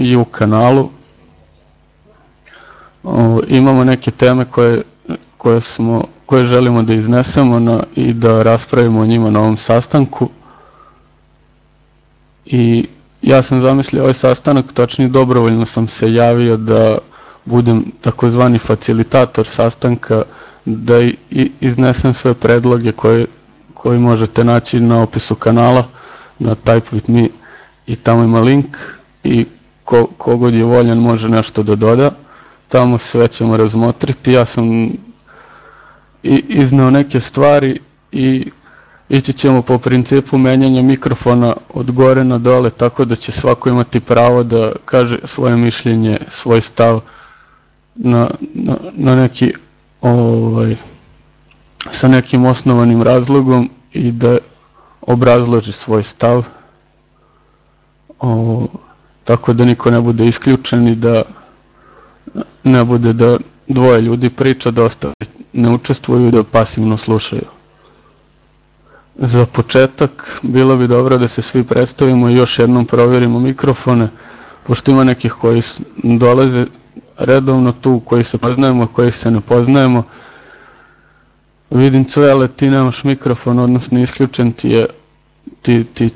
i u kanalu. Imamo neke teme koje, koje, smo, koje želimo da iznesemo i da raspravimo o njima na ovom sastanku. I ja sam zamislio ovaj sastanak, tačnije dobrovoljno sam se javio da budem takozvani facilitator sastanka, da i, iznesem sve predloge koje, koje možete naći na opisu kanala na Type with me i tamo ima link i ko, kogod je voljan može nešto da doda. Tamo sve ćemo razmotriti. Ja sam i, izneo neke stvari i ići ćemo po principu menjanja mikrofona od gore na dole, tako da će svako imati pravo da kaže svoje mišljenje, svoj stav na, na, na neki ovaj, sa nekim osnovanim razlogom i da obrazloži svoj stav o, tako da niko ne bude isključen i da ne bude da dvoje ljudi priča, da ne učestvuju da pasivno slušaju. Za početak bilo bi dobro da se svi predstavimo i još jednom provjerimo mikrofone, pošto ima nekih koji dolaze redovno tu, koji se poznajemo, koji se ne poznajemo. Vidim Cvele, ti nemaš mikrofon, odnosno isključen ti je, ti, ti,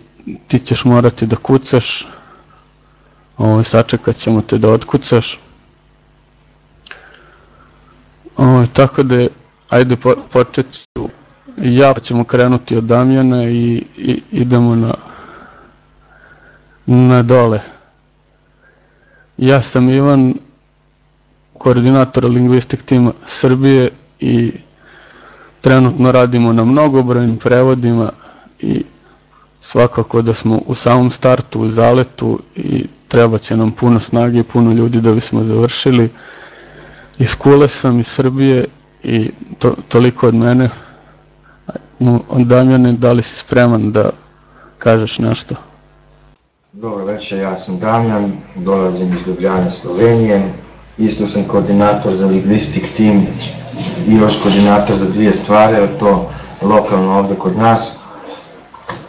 ti ćeš morati da kucaš, Ovo, sačekat ćemo te da otkucaš. Ovo, tako da ajde po, počet ću, ja pa ćemo krenuti od Damjana i, i idemo na, na dole. Ja sam Ivan, koordinator lingvistik tima Srbije i trenutno radimo na mnogobrojnim prevodima i svakako da smo u samom startu, u zaletu i treba će nam puno snage i puno ljudi da bismo završili. Iz Kule sam, iz Srbije i to, toliko od mene. Damjane, da li si spreman da kažeš nešto? Dobro večer, ja sam Damjan, dolazim iz Ljubljane, Slovenije. Isto sam koordinator za lingvistik tim i još koordinator za dvije stvari, to lokalno ovde kod nas.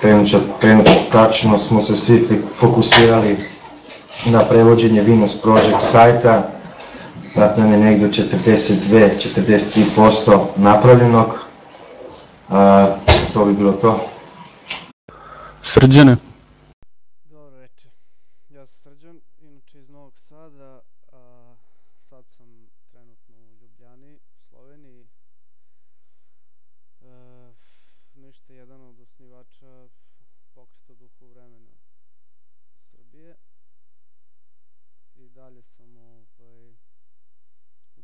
Trenutno, trenutno tačno smo se svi fokusirali na prevođenje Venus Project sajta. Sad nam je negdje 42-43% napravljenog. A, to bi bilo to. Srđane. Dobro večer. Ja sam Srđan, inače iz Novog Sada, a sad sam trenutno u Ljubljani, u Sloveniji. E, ništa, jedan od osnivača pokreta duhu vremena Srbije i dalje sam ovaj, u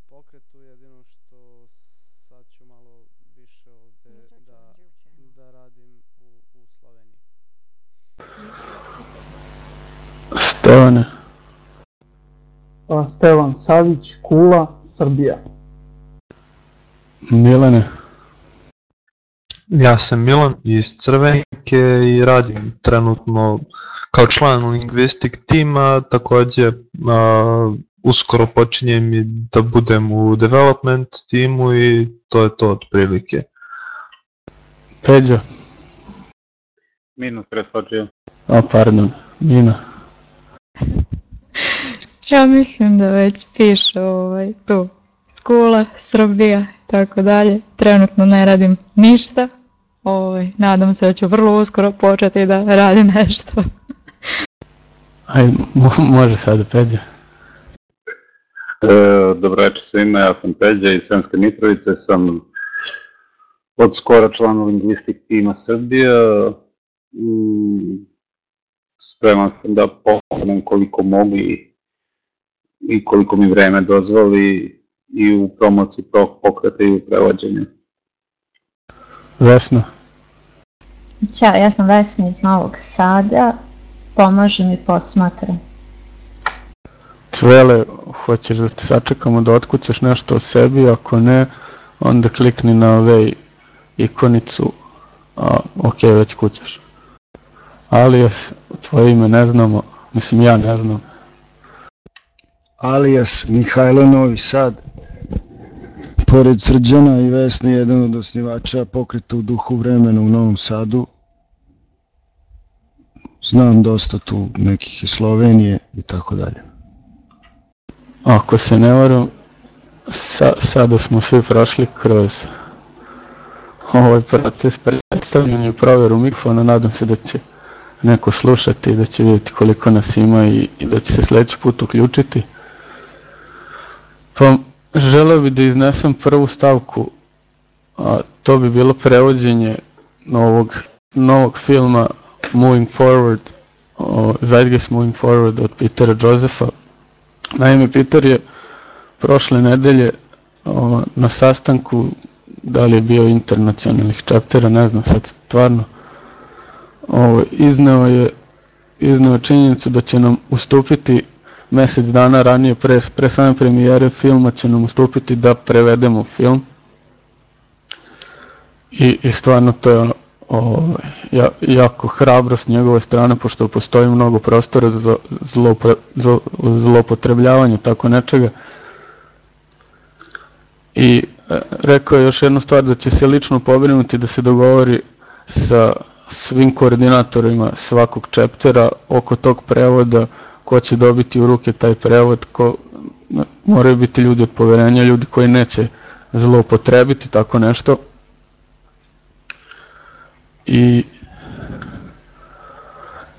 pokretu, jedino što sad ću malo više ovde da, da radim u, u Sloveniji. Stevane. A, Stevan Savić, Kula, Srbija. Milane. Ja sam Milan iz Crvenke i radim trenutno kao član lingvistik tima, takođe a, uskoro počinjem da budem u development timu i to je to otprilike. Peđa. Minus preskočio. A, pardon. Mina. Ja mislim da već piše ovaj, tu. Skula, Srbija, tako dalje. Trenutno ne radim ništa. Ovaj, nadam se da ću vrlo uskoro početi da radim nešto. Ajde, mo može sada Peđa. E, dobro večer svima, ja sam Peđa iz Sremske Mitrovice, sam od skora član lingvistik tima Srbija. Mm, spreman sam da pomognem koliko mogu i, koliko mi vreme dozvoli i u promociji pokreta i u prevođenju. Vesna. Ćao, ja sam Vesna iz Novog Sada, pomažem i posmatram. Cvele, hoćeš da te sačekamo da otkucaš nešto o sebi, ako ne, onda klikni na ove ikonicu, a ok, već kucaš. Alias, tvoje ime ne znamo, mislim ja ne znam. Alias Mihajlo Novi Sad. Pored Srđana i Vesne, jedan od osnivača pokreta u duhu vremena u Novom Sadu. znam dosta tu nekih iz Slovenije i tako dalje. Ako se ne varam, sa, sada smo svi prošli kroz ovaj proces predstavljanja i provjeru mikrofona, nadam se da će neko slušati i da će vidjeti koliko nas ima i, i da će se sledeći put uključiti. Pa želeo bih da iznesem prvu stavku, a to bi bilo prevođenje novog, novog filma Moving Forward, o, Zeitgeist Moving Forward od Petera Josefa. Naime, Peter je prošle nedelje na sastanku, da li je bio internacionalnih čaptera, ne znam sad stvarno, izneo je izneo činjenicu da će nam ustupiti mesec dana ranije, pre, pre same premijere filma će nam ustupiti da prevedemo film. I, i stvarno to je ono, o, ja, jako hrabro s njegove strane, pošto postoji mnogo prostora za, zlopre, za zlopotrebljavanje tako nečega. I e, rekao je još jednu stvar da će se lično pobrinuti da se dogovori sa svim koordinatorima svakog čeptera oko tog prevoda, ko će dobiti u ruke taj prevod, ko, moraju biti ljudi od poverenja, ljudi koji neće zloupotrebiti tako nešto. I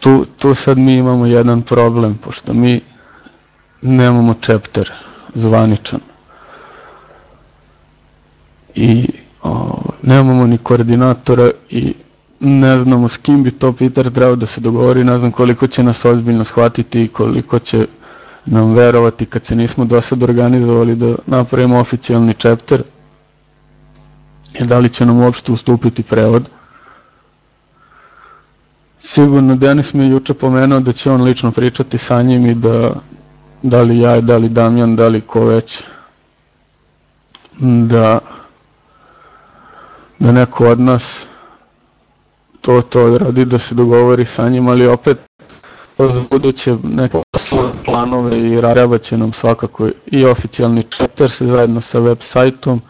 tu, tu sad mi imamo jedan problem, pošto mi nemamo čepter zvaničan. I o, nemamo ni koordinatora i ne znamo s kim bi to Peter trebao da se dogovori, ne znam koliko će nas ozbiljno shvatiti i koliko će nam verovati kad se nismo do sad organizovali da napravimo oficijalni chapter i da li će nam uopšte ustupiti prevod. Sigurno Denis mi je juče pomenuo da će on lično pričati sa njim i da da li ja, da li Damjan, da li ko već. Da da neko od nas to to radi da se dogovori sa njim, ali opet za buduće neke planove i radjava će nam svakako i oficijalni četer se zajedno sa web sajtom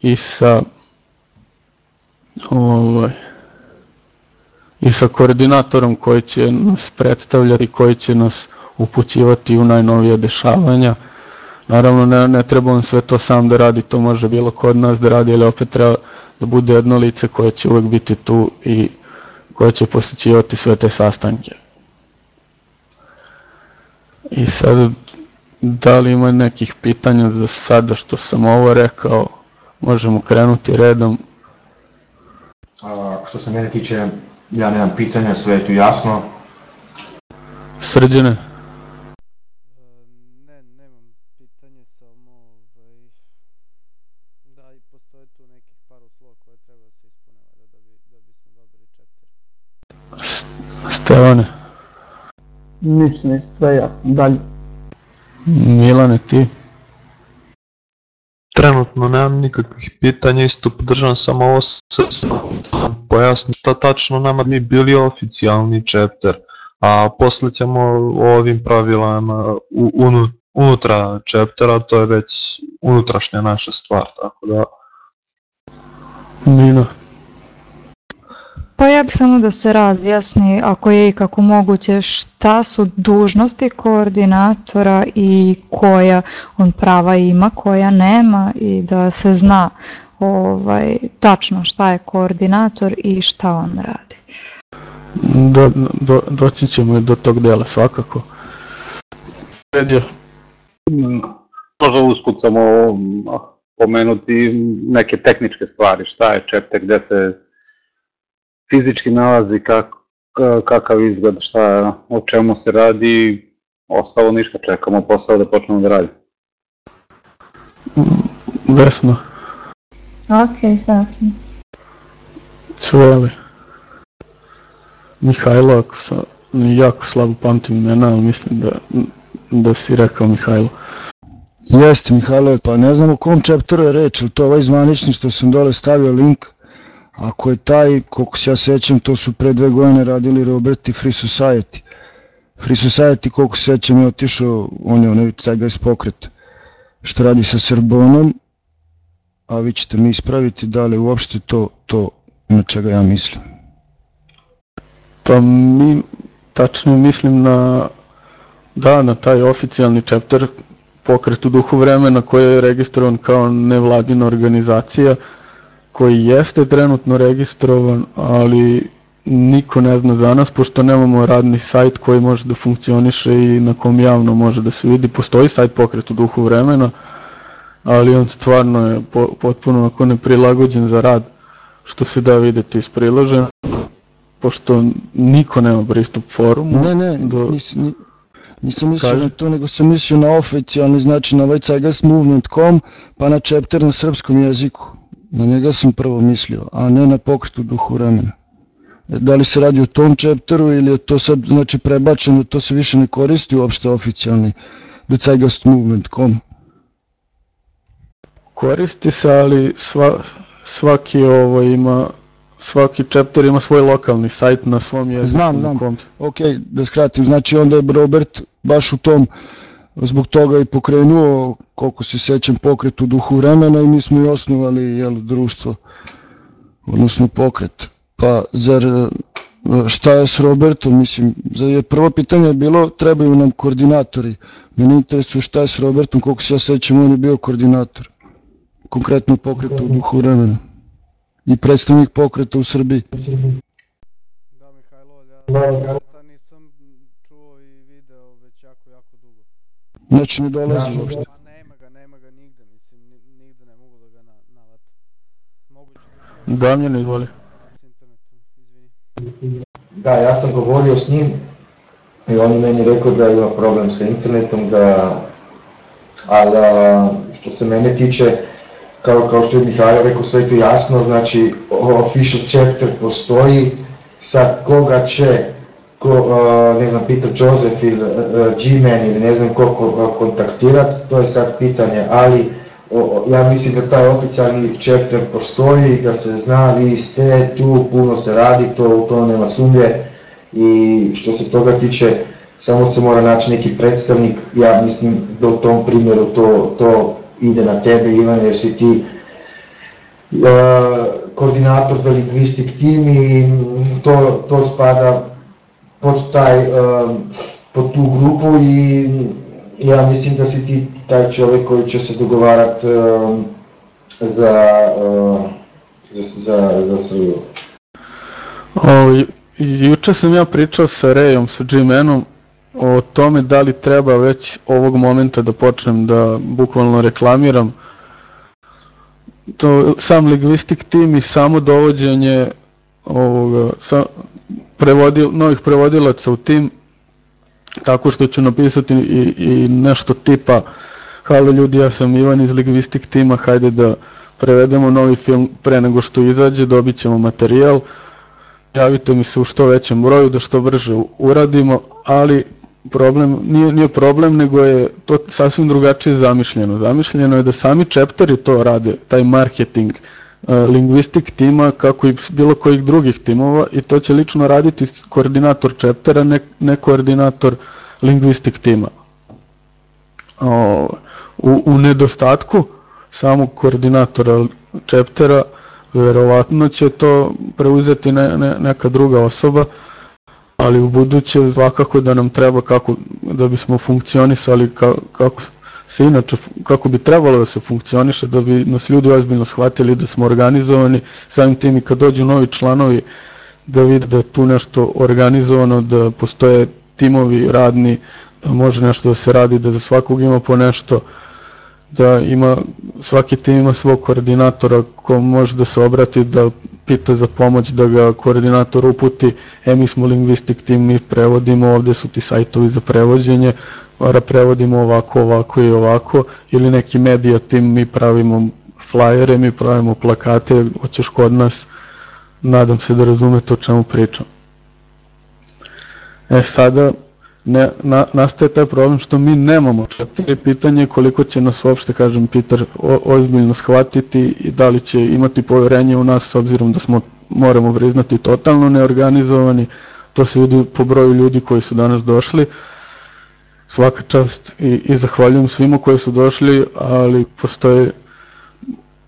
i sa ovaj, i sa koordinatorom koji će nas predstavljati, koji će nas upućivati u najnovije dešavanja. Naravno, ne, ne treba on sve to sam da radi, to može bilo kod nas da radi, ali opet treba da bude jedno lice koje će uvek biti tu i koje će posjećivati sve te sastanke. I sad, da li ima nekih pitanja za sada što sam ovo rekao, možemo krenuti redom. A, što se mene tiče, ja nemam pitanja, sve je tu jasno. Srđene? Ne, nemam pitanje, samo ovaj, da i postoje tu nekih par uslova koje treba da se ispune da, da, bi, da bismo dobili chapter. Stevane? Ništa, ništa, sve jasno. Dalje. Milane, ti? Trenutno nemam nikakvih pitanja, isto podržavam samo ovo sa pojasni šta tačno nama mi bili oficijalni chapter, a posle ćemo ovim pravilama unu, unutra chaptera, to je već unutrašnja naša stvar, tako da... Nina? Pa ja bih samo da se razjasni, ako je i kako moguće, šta su dužnosti koordinatora i koja on prava ima, koja nema i da se zna ovaj, tačno šta je koordinator i šta on radi. Do, do, doći ćemo do tog dela svakako. Ređe. Možda usput samo pomenuti neke tehničke stvari, šta je chapter, gde se fizički nalazi, kako, kakav izgled, šta, o čemu se radi, ostalo ništa, čekamo posao da počnemo da radimo. Vesna. Ok, sakim. Cveli. Mihajlo, ako sam jako slabo pamtim imena, ali mislim da, da si rekao Mihajlo. Jeste Mihajlo, pa ne znam u kom chapteru je reč, ili to ovaj zvanični što sam dole stavio link, Ako je taj, koliko se ja sećam, to su pre dve godine radili Robert i Free Society. Free Society, koliko se sećam, je otišao, on je onaj iz pokret, što radi sa Srbonom, a vi ćete mi ispraviti da li uopšte to, to na čega ja mislim. Pa mi, tačnije mislim na, da, na taj oficijalni chapter pokret u duhu vremena koji je registrovan kao nevladina organizacija koji jeste trenutno registrovan, ali niko ne zna za nas, pošto nemamo radni sajt koji može da funkcioniše i na kom javno može da se vidi. Postoji sajt pokret u duhu vremena, ali on stvarno je po, potpuno ako neprilagođen za rad, što se da videti iz priložena, pošto niko nema pristup forumu. Ne, ne, do... nis, ni, nisam mislio Kaži. na to, nego sam mislio na oficijalni, znači na ovaj Movement.com, pa na chapter na srpskom jeziku. Na njega sam prvo mislio, a ne na pokretu duhu vremena. E, Da li se radi o tom chapteru ili je to sad znači prebačeno, to se više ne koristi uopšte oficijalni Movement.com. Koristi se, ali sva, svaki ovo ima svaki chapter ima svoj lokalni sajt na svom jeziku. Znam, na znam. kom- Ok, da skratim, znači onda je Robert baš u tom zbog toga i pokrenuo, koliko se sećam, pokret u duhu vremena i mi smo i osnovali jel, društvo, odnosno pokret. Pa zar e, šta je s Robertom, mislim, jer prvo pitanje je bilo trebaju nam koordinatori. Mene interesuje šta je s Robertom, koliko se ja sećam, on je bio koordinator. Konkretno pokretu u duhu vremena. I predstavnik pokreta u Srbiji. Da, Mihajlo, ja Roberta nisam čuo i video već jako, jako dugo. Znači ne dolazi uopšte. Pa nema ga, nema ga nigde, mislim, ni- nigde ne mogu da ga na, navatam. Moguće da je Damjan, izvoli. s internetom, izvini. Da, ja sam govorio s njim i on je meni rekao da ima problem sa internetom, da, ali što se mene tiče, kao, kao što je Mihajlo rekao, sve je to jasno, znači official chapter postoji, sad koga će, ko, a, ne znam, Peter Joseph ili G-Man ili ne znam ko, ko kontaktirat, to je sad pitanje, ali o, ja mislim da taj oficijalni chapter postoji, da se zna, vi ste tu, puno se radi, to, u to nema sumnje i što se toga tiče, samo se mora naći neki predstavnik, ja mislim da u tom primjeru to, to ide na tebe Ivan, jer si ti uh, koordinator za lingvistik tim i to, to spada pod, taj, uh, pod tu grupu i ja mislim da si ti taj čovjek koji će se dogovarat uh, za, uh, za, za, za Srbiju. Juče sam ja pričao sa Rejom, sa G-Manom, o tome da li treba već ovog momenta da počnem da bukvalno reklamiram to sam lingvistik tim i samo dovođenje ovoga, sa, prevodil, novih prevodilaca u tim tako što ću napisati i, i nešto tipa halo ljudi ja sam Ivan iz lingvistik tima hajde da prevedemo novi film pre nego što izađe dobit ćemo materijal javite mi se u što većem broju da što brže uradimo, ali problem, nije, nije problem, nego je to sasvim drugačije zamišljeno. Zamišljeno je da sami chapteri to rade, taj marketing lingvistik tima kako i bilo kojih drugih timova i to će lično raditi koordinator chaptera, ne, ne koordinator lingvistik tima. O, u, u nedostatku samog koordinatora chaptera verovatno će to preuzeti ne, ne, neka druga osoba, ali u buduće svakako da nam treba kako da bismo funkcionisali ka, kako se inače, kako bi trebalo da se funkcioniše, da bi nas ljudi ozbiljno shvatili da smo organizovani, samim tim i kad dođu novi članovi, da vide da je tu nešto organizovano, da postoje timovi radni, da može nešto da se radi, da za svakog ima po nešto, da ima, svaki tim ima svog koordinatora ko može da se obrati, da pita za pomoć, da ga koordinator uputi, e mi smo lingvistik tim, mi prevodimo, ovde su ti sajtovi za prevođenje, prevodimo ovako, ovako i ovako, ili neki medija tim, mi pravimo flajere, mi pravimo plakate, hoćeš kod nas, nadam se da razumete o čemu pričam. E sada, ne, na, nastaje taj problem što mi nemamo četiri pitanje je koliko će nas uopšte, kažem, Peter o, ozbiljno shvatiti i da li će imati poverenje u nas s obzirom da smo, moramo priznati, totalno neorganizovani, to se vidi po broju ljudi koji su danas došli, svaka čast i, i zahvaljujem svima koji su došli, ali postoje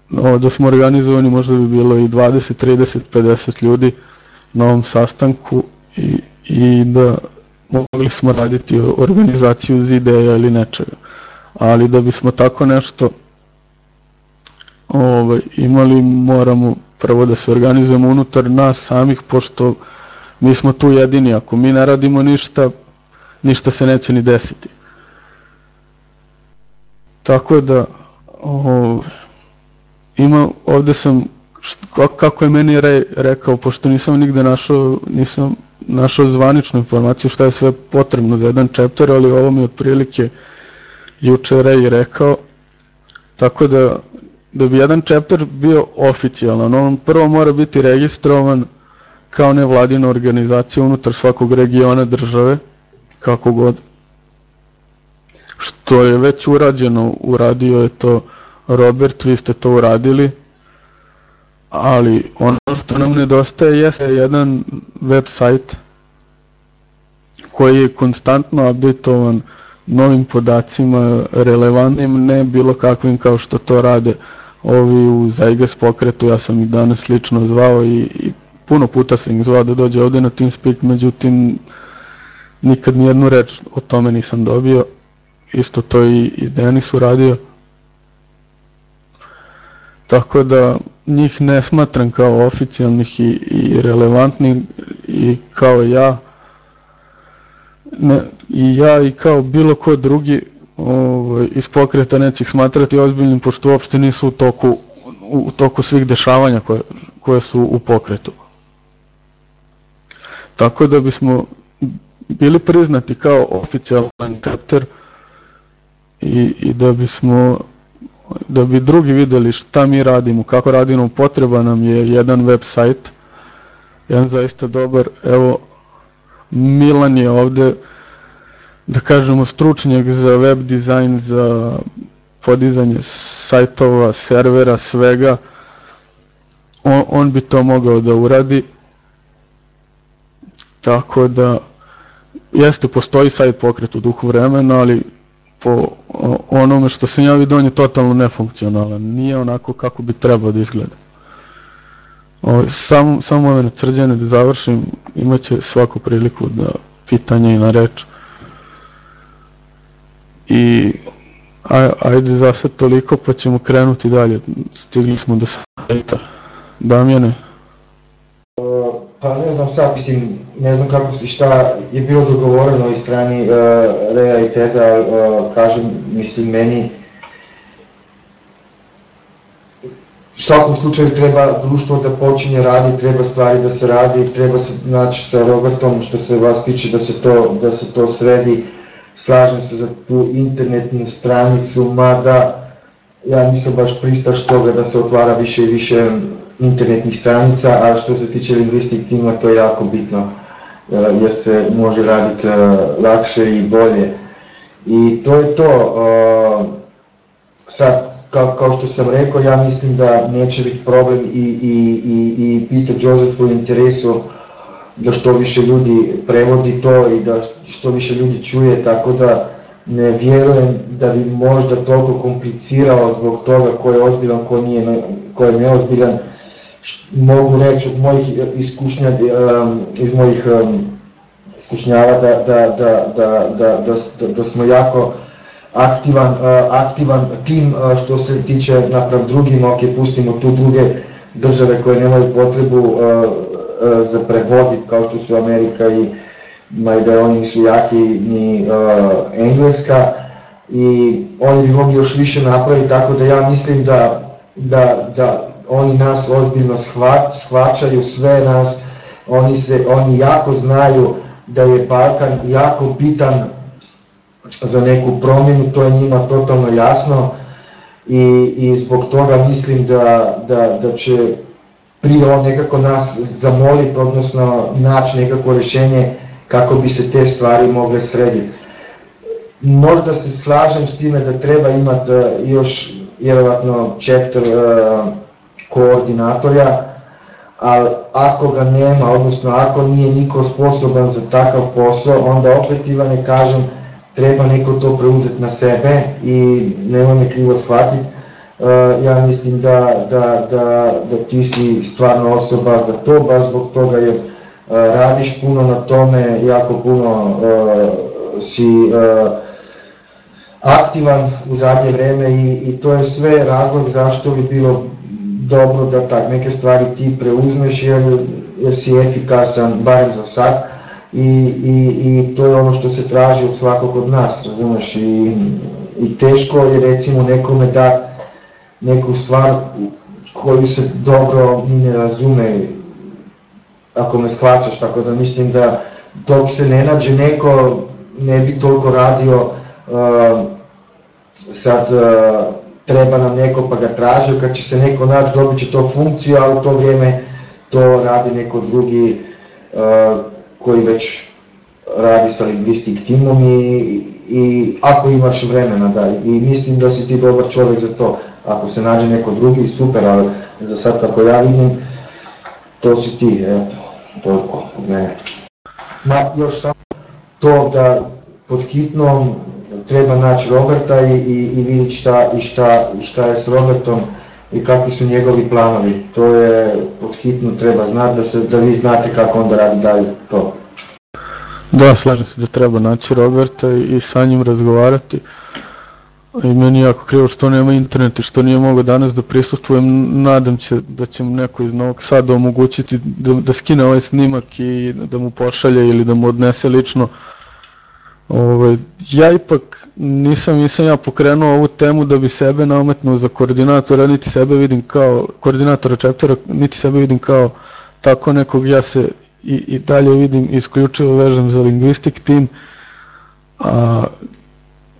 no, da smo organizovani možda bi bilo i 20, 30, 50 ljudi na ovom sastanku i, i da mogli smo raditi organizaciju iz ideja ili nečega. Ali da bismo tako nešto ovaj, imali, moramo prvo da se organizujemo unutar nas samih, pošto mi smo tu jedini, ako mi ne radimo ništa, ništa se neće ni desiti. Tako da, ovaj, ima, ovde sam, kako je meni re, rekao, pošto nisam nigde našao, nisam našao zvaničnu informaciju šta je sve potrebno za jedan chapter, ali ovo mi otprilike juče Ray rekao, tako da da bi jedan chapter bio oficijalan, on prvo mora biti registrovan kao nevladina organizacija unutar svakog regiona države, kako god. Što je već urađeno, uradio je to Robert, vi ste to uradili, ali ono što nam nedostaje jeste jedan web sajt koji je konstantno updatetovan novim podacima, relevantnim, ne bilo kakvim kao što to rade ovi u Zajgas pokretu, ja sam ih danas lično zvao i, i puno puta sam ih zvao da dođe ovde na TeamSpeak, međutim nikad nijednu reč o tome nisam dobio, isto to i, i Denis uradio. Tako da njih ne smatram kao oficijalnih i, i relevantnih i kao ja, ne, i ja i kao bilo ko drugi ovaj, iz pokreta neće ih smatrati ozbiljnim pošto uopšte nisu u toku, u toku svih dešavanja koje, koje su u pokretu. Tako da bismo bili priznati kao oficijalan chapter i, i da bismo da bi drugi videli šta mi radimo, kako radimo, potreba nam je jedan web sajt, jedan zaista dobar, evo Milan je ovde, da kažemo, stručnjak za web dizajn, za podizanje sajtova, servera, svega, on, on bi to mogao da uradi. Tako da, jeste, postoji sajt pokret u duhu vremena, ali po onome što sam ja vidio, on je totalno nefunkcionalan. Nije onako kako bi trebao da izgleda. O, samo, samo ove crđene da završim, imaće svaku priliku da pitanje i na reč. I aj, ajde za sad toliko pa ćemo krenuti dalje. Stigli smo do sajta. Damjane. Pa ne znam sad, mislim, ne znam kako si šta je bilo dogovoreno iz strani uh, Rea i tebe, uh, kažem, mislim, meni u svakom slučaju treba društvo da počinje radi, treba stvari da se radi, treba se naći sa Robertom što se vas tiče da se to, da se to sredi, slažem se za tu internetnu stranicu, mada ja nisam baš pristaš toga da se otvara više i više internetnih stranica, a što se tiče lingvistik tima to je jako bitno e, jer se može raditi e, lakše i bolje. I to je to. E, sad, kao, što sam rekao, ja mislim da neće biti problem i, i, i, i Peter Joseph u interesu da što više ljudi prevodi to i da što više ljudi čuje, tako da ne vjerujem da bi možda toliko komplicirao zbog toga ko je ozbiljan, ko, nije, ko je neozbiljan. Mogu reći od mojih iskušnja, iz mojih iskušnjava da, da, da, da, da, da, da smo jako aktivan, aktivan tim što se tiče naprav drugima, ok, pustimo tu druge države koje nemaju potrebu za prevodit kao što su Amerika i da oni nisu jaki ni Engleska. I oni bi mogli još više napraviti, tako da ja mislim da, da, da oni nas ozbiljno shvaćaju, sve nas, oni, se, oni jako znaju da je Balkan jako bitan za neku promjenu, to je njima totalno jasno i, i zbog toga mislim da, da, da će prije on nekako nas zamoliti, odnosno naći nekako rješenje kako bi se te stvari mogle srediti. Možda se slažem s time da treba imati e, još vjerovatno chapter uh, koordinatorja, ali ako ga nema, odnosno ako nije niko sposoban za takav posao, onda opet Ivane kažem, treba neko to preuzeti na sebe i nema me krivo shvatiti. Uh, ja mislim da, da, da, da ti si stvarno osoba za to, baš zbog toga jer radiš puno na tome, jako puno si aktivan u zadnje vreme i, i to je sve razlog zašto bi bilo dobro da tak neke stvari ti preuzmeš jer, jer si efikasan, barem za sad, i, i, i to je ono što se traži od svakog od nas, razumeš, i, i teško je recimo nekome da neku stvar koju se dobro ne razume, ako me shvaćaš, tako da mislim da dok se ne nađe neko, ne bi toliko radio, uh, sad uh, treba nam neko pa ga traži, kad će se neko naći dobit će to funkciju, a u to vrijeme to radi neko drugi uh, koji već radi sa lingvistik timom i, i ako imaš vremena da. I mislim da si ti dobar čovjek za to. Ako se nađe neko drugi super ali za sad kako ja vidim to si ti eto toliko od mene. Ma još samo to da pod hitnom treba naći Roberta i, i, i vidjeti šta, i šta, i šta je s Robertom i kakvi su njegovi planovi. To je pod hitno treba znati da, se, da vi znate kako onda radi dalje to. Da, slažem se da treba naći Roberta i, i sa njim razgovarati. I meni jako krivo što nema interneta što nije mogao danas da prisustvujem. Nadam se da će mu neko iz Novog Sada omogućiti da, da skine ovaj snimak i da mu pošalje ili da mu odnese lično. Ovaj, ja ipak nisam, nisam ja pokrenuo ovu temu da bi sebe nametnuo za koordinatora, niti sebe vidim kao koordinatora chaptera, niti sebe vidim kao tako nekog, ja se i, i dalje vidim isključivo vežem za lingvistik tim, a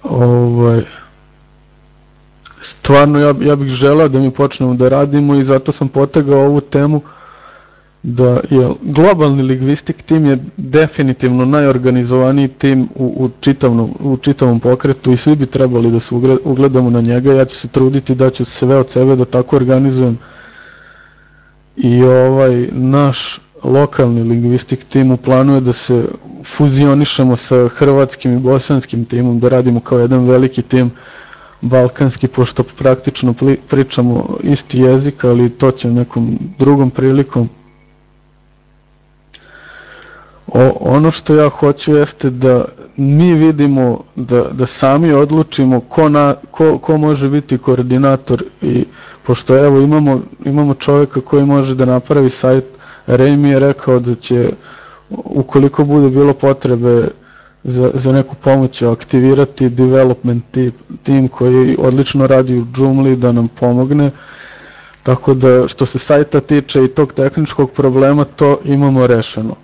ovaj, stvarno ja, ja bih želao da mi počnemo da radimo i zato sam potegao ovu temu da je globalni lingvistik tim je definitivno najorganizovaniji tim u, u, čitavnom, u čitavom pokretu i svi bi trebali da se ugledamo na njega. Ja ću se truditi da ću sve od sebe da tako organizujem i ovaj naš lokalni lingvistik tim u planu je da se fuzionišemo sa hrvatskim i bosanskim timom, da radimo kao jedan veliki tim balkanski, pošto praktično pričamo isti jezik, ali to će nekom drugom prilikom. O, ono što ja hoću jeste da mi vidimo, da, da sami odlučimo ko, na, ko, ko može biti koordinator i pošto evo imamo, imamo čoveka koji može da napravi sajt Ray mi je rekao da će, ukoliko bude bilo potrebe za, za neku pomoć, aktivirati development team koji odlično radi u Joomla da nam pomogne. Tako da što se sajta tiče i tog tehničkog problema, to imamo rešeno.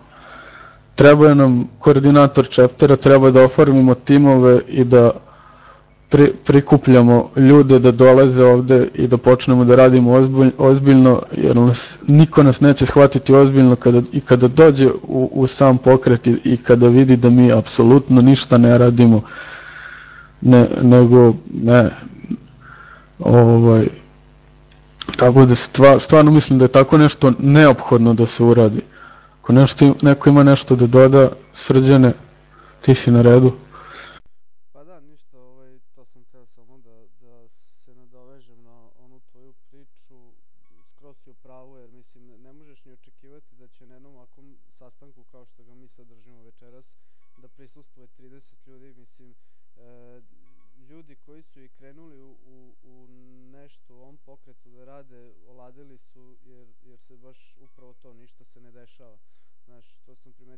Treba nam koordinator chaptera, treba da oformimo timove i da pri, prikupljamo ljude da dolaze ovde i da počnemo da radimo ozbilj, ozbiljno, jer nas, niko nas neće shvatiti ozbiljno kada, i kada dođe u, u sam pokret i, i kada vidi da mi apsolutno ništa ne radimo, ne, nego, ne, ovaj, tako da stvar, stvarno mislim da je tako nešto neophodno da se uradi. Ako nešto, neko ima nešto da doda, srđane, ti si na redu.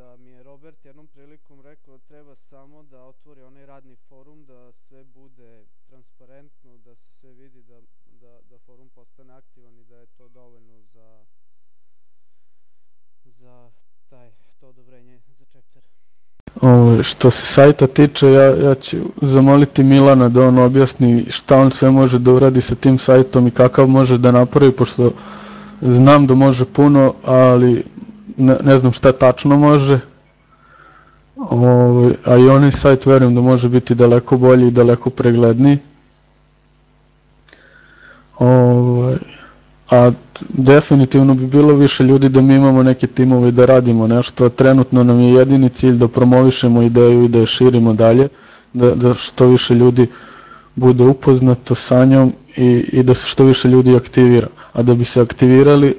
da mi je Robert jednom prilikom rekao da treba samo da otvori onaj radni forum, da sve bude transparentno, da se sve vidi, da, da, da forum postane aktivan i da je to dovoljno za, za taj, to odobrenje za chapter. O, što se sajta tiče, ja, ja ću zamoliti Milana da on objasni šta on sve može da uradi sa tim sajtom i kakav može da napravi, pošto znam da može puno, ali ne, ne znam šta tačno može. Ovo, ovaj, a i onaj sajt verujem da može biti daleko bolji i daleko pregledniji. Ovaj, a definitivno bi bilo više ljudi da mi imamo neke timove i da radimo nešto. Trenutno nam je jedini cilj da promovišemo ideju i da je širimo dalje, da, da što više ljudi bude upoznato sa njom i, i da se što više ljudi aktivira. A da bi se aktivirali,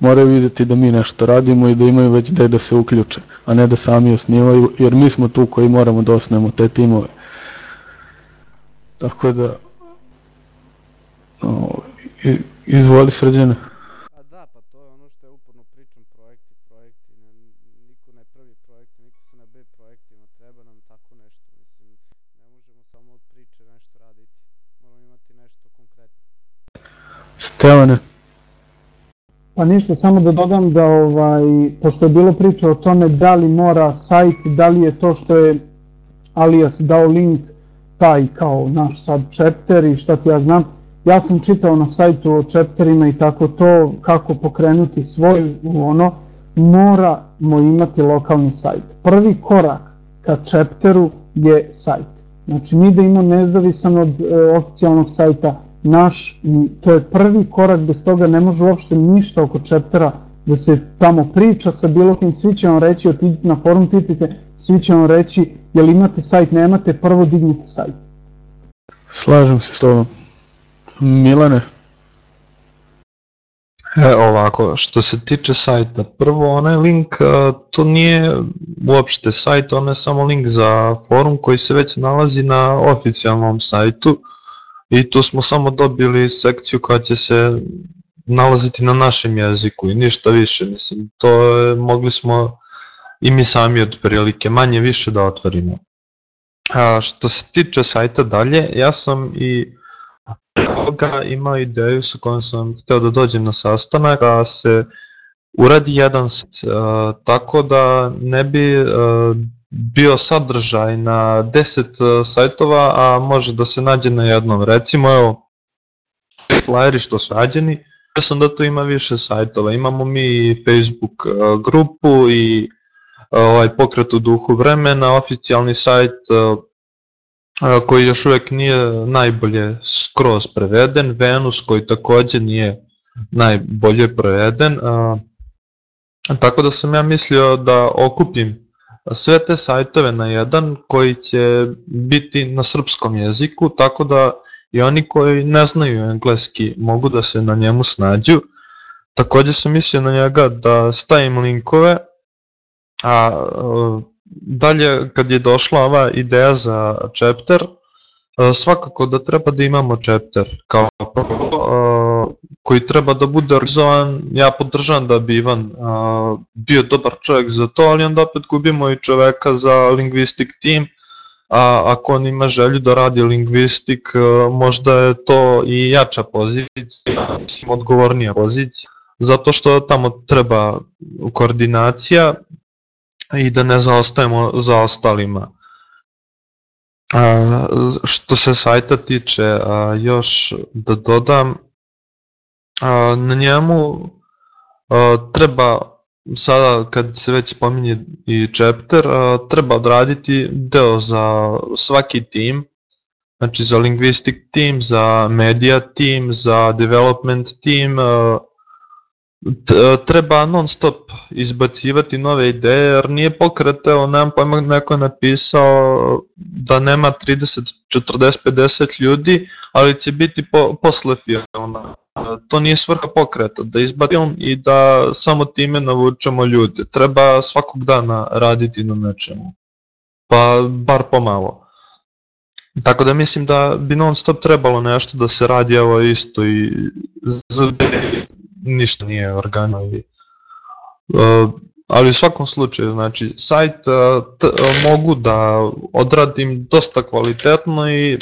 moraju vidjeti da mi nešto radimo i da imaju već gde da se uključe, a ne da sami osnivaju, jer mi smo tu koji moramo da osnemo te timove. Tako da, o, i, izvoli srđene. A da, pa to je ono što ja uporno pričam, projekti, projekti, ne, niko ne pravi projekte, niko se ne bavi projektima, treba nam tako nešto, mislim, ne možemo samo od priče nešto raditi, moramo imati nešto konkretno. Stevane. Pa ništa, samo da dodam da ovaj, pošto je bilo priča o tome da li mora sajt, da li je to što je alias dao link taj kao naš sad chapter i šta ti ja znam, ja sam čitao na sajtu o chapterima i tako to, kako pokrenuti svoj ono, moramo imati lokalni sajt. Prvi korak ka chapteru je sajt. Znači mi da imamo nezavisan od e, oficijalnog sajta naš, i to je prvi korak, bez toga ne može uopšte ništa oko chaptera da se tamo priča sa bilo kim, svi će vam reći, otidite na forum, pitajte, svi će vam reći, jel imate sajt, nemate, prvo dignite sajt. Slažem se s tobom. Milane? E, ovako, što se tiče sajta, prvo onaj link, to nije uopšte sajt, on je samo link za forum koji se već nalazi na oficijalnom sajtu i tu smo samo dobili sekciju koja će se nalaziti na našem jeziku i ništa više, mislim, to je, mogli smo i mi sami od prilike manje više da otvorimo. A, što se tiče sajta dalje, ja sam i toga imao ideju sa kojom sam hteo da dođem na sastanak, da se uradi jedan sajt, tako da ne bi bio sadržaj na 10 sajtova, a može da se nađe na jednom. Recimo, evo, flyeri što su rađeni, sam da tu ima više sajtova. Imamo mi Facebook grupu i ovaj pokret u duhu vremena, oficijalni sajt koji još uvek nije najbolje skroz preveden, Venus koji takođe nije najbolje preveden, tako da sam ja mislio da okupim sve te sajtove na jedan koji će biti na srpskom jeziku, tako da i oni koji ne znaju engleski mogu da se na njemu snađu. Takođe sam mislio na njega da stavim linkove, a dalje kad je došla ova ideja za chapter, svakako da treba da imamo chapter kao prvo, koji treba da bude organizovan, ja podržam da bi Ivan bio dobar čovjek za to, ali onda opet gubimo i čoveka za linguistic team, a ako on ima želju da radi lingvistik, možda je to i jača pozicija, odgovornija pozicija, zato što tamo treba koordinacija, i da ne zaostajemo za ostalima. A, što se sajta tiče, a, još da dodam, a, na njemu a, treba sada kad se već spominje i chapter, a, treba odraditi deo za svaki tim, znači za linguistic team, za media team, za development team, a, treba non stop izbacivati nove ideje, jer nije pokret, evo, nemam pojma, neko je napisao da nema 30, 40, 50 ljudi, ali će biti po, posle filma. To nije svrha pokreta, da izbaci film i da samo time navučemo ljude. Treba svakog dana raditi na nečemu. Pa bar pomalo. Tako da mislim da bi non stop trebalo nešto da se radi evo isto i za ništa nije organo uh, ali u svakom slučaju, znači, sajt uh, t, mogu da odradim dosta kvalitetno i uh,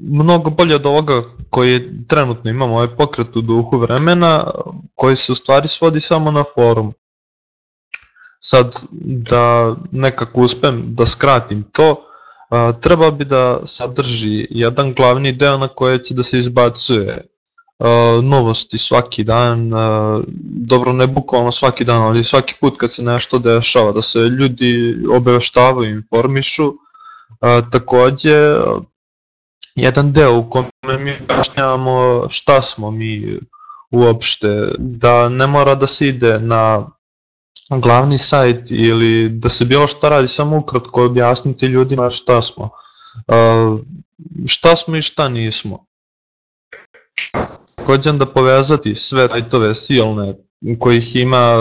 mnogo bolje od ovoga koji trenutno imamo, ovaj pokret u duhu vremena, koji se u stvari svodi samo na forum. Sad, da nekako uspem da skratim to, treba bi da sadrži jedan glavni deo na koje će da se izbacuje novosti svaki dan, dobro ne bukvalno svaki dan, ali svaki put kad se nešto dešava, da se ljudi obaveštavaju, informišu. Takođe, jedan deo u kome mi objašnjavamo šta smo mi uopšte, da ne mora da se ide na glavni sajt ili da se bilo šta radi, samo ukratko objasniti ljudima šta smo. Uh, šta smo i šta nismo. Takođe da povezati sve sajtove silne kojih ima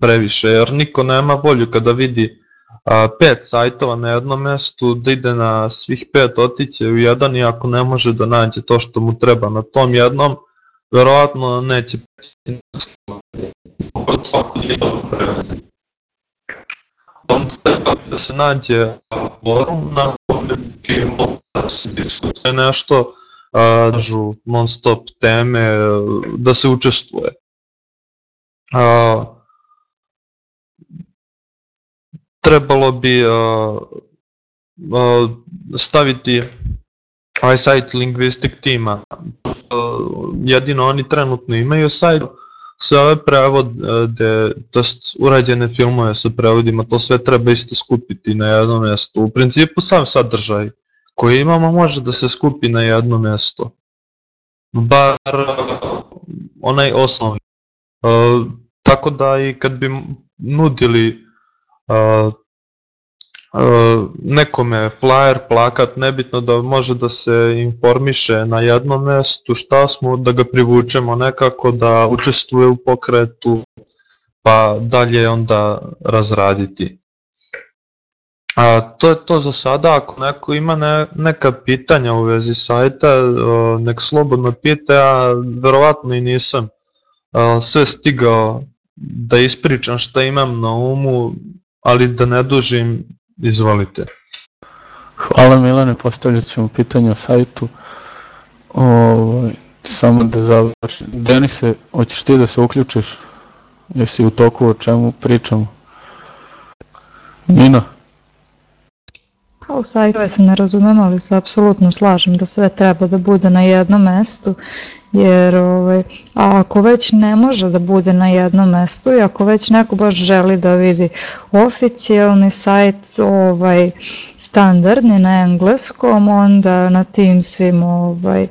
previše, jer niko nema volju kada vidi a, pet sajtova na jednom mestu, da ide na svih pet otiće u jedan i ako ne može da nađe to što mu treba na tom jednom, verovatno neće onda treba da se nađe forum na kome bi da se nešto, držu non stop teme, da se učestvuje. A, trebalo bi uh, uh, staviti ovaj sajt Linguistic tima. Jedino oni trenutno imaju sajt, sve ove prevode, to jest urađene filmove sa prevodima, to sve treba isto skupiti na jedno mesto. U principu sam sadržaj koji imamo može da se skupi na jedno mesto. Bar onaj osnovni. Uh, tako da i kad bi nudili uh, uh, nekome flyer, plakat, nebitno da može da se informiše na jednom mestu šta smo, da ga privučemo nekako, da učestvuje u pokretu, pa dalje onda razraditi. A, to je to za sada, ako neko ima ne, neka pitanja u vezi sajta, nek slobodno pita, ja verovatno i nisam sve stigao da ispričam šta imam na umu, ali da ne dužim, izvolite. Hvala Milane, postavljat ćemo pitanje o sajtu. Ovo, ovaj, samo da završim. Denise, hoćeš ti da se uključiš? Jesi u toku o čemu pričamo? Mina? Pa u sajtu se ne razumem, ali se apsolutno slažem da sve treba da bude na jednom mestu jer ovaj, a ako već ne može da bude na jednom mestu i ako već neko baš želi da vidi oficijalni sajt ovaj, standardni na engleskom, onda na tim svim ovaj,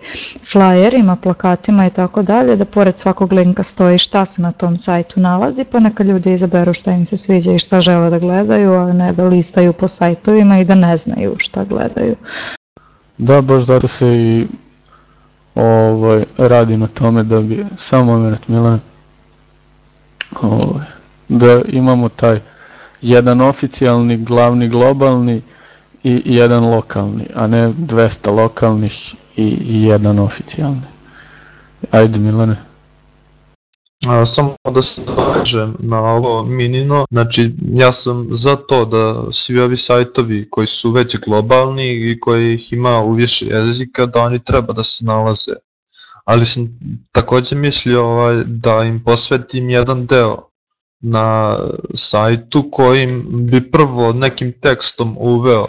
flyerima, plakatima i tako dalje, da pored svakog linka stoji šta se na tom sajtu nalazi, pa neka ljudi izaberu šta im se sviđa i šta žele da gledaju, a ne da listaju po sajtovima i da ne znaju šta gledaju. Da, baš zato se i ovaj, radi na tome da bi, samo moment Milane, ovaj, da imamo taj jedan oficijalni, glavni, globalni i jedan lokalni, a ne 200 lokalnih i, i jedan oficijalni. Ajde Milane. A, samo da se dovežem na ovo minino, znači ja sam za to da svi ovi sajtovi koji su već globalni i koji ih ima u više jezika, da oni treba da se nalaze. Ali sam takođe mislio ovaj, da im posvetim jedan deo na sajtu kojim bi prvo nekim tekstom uveo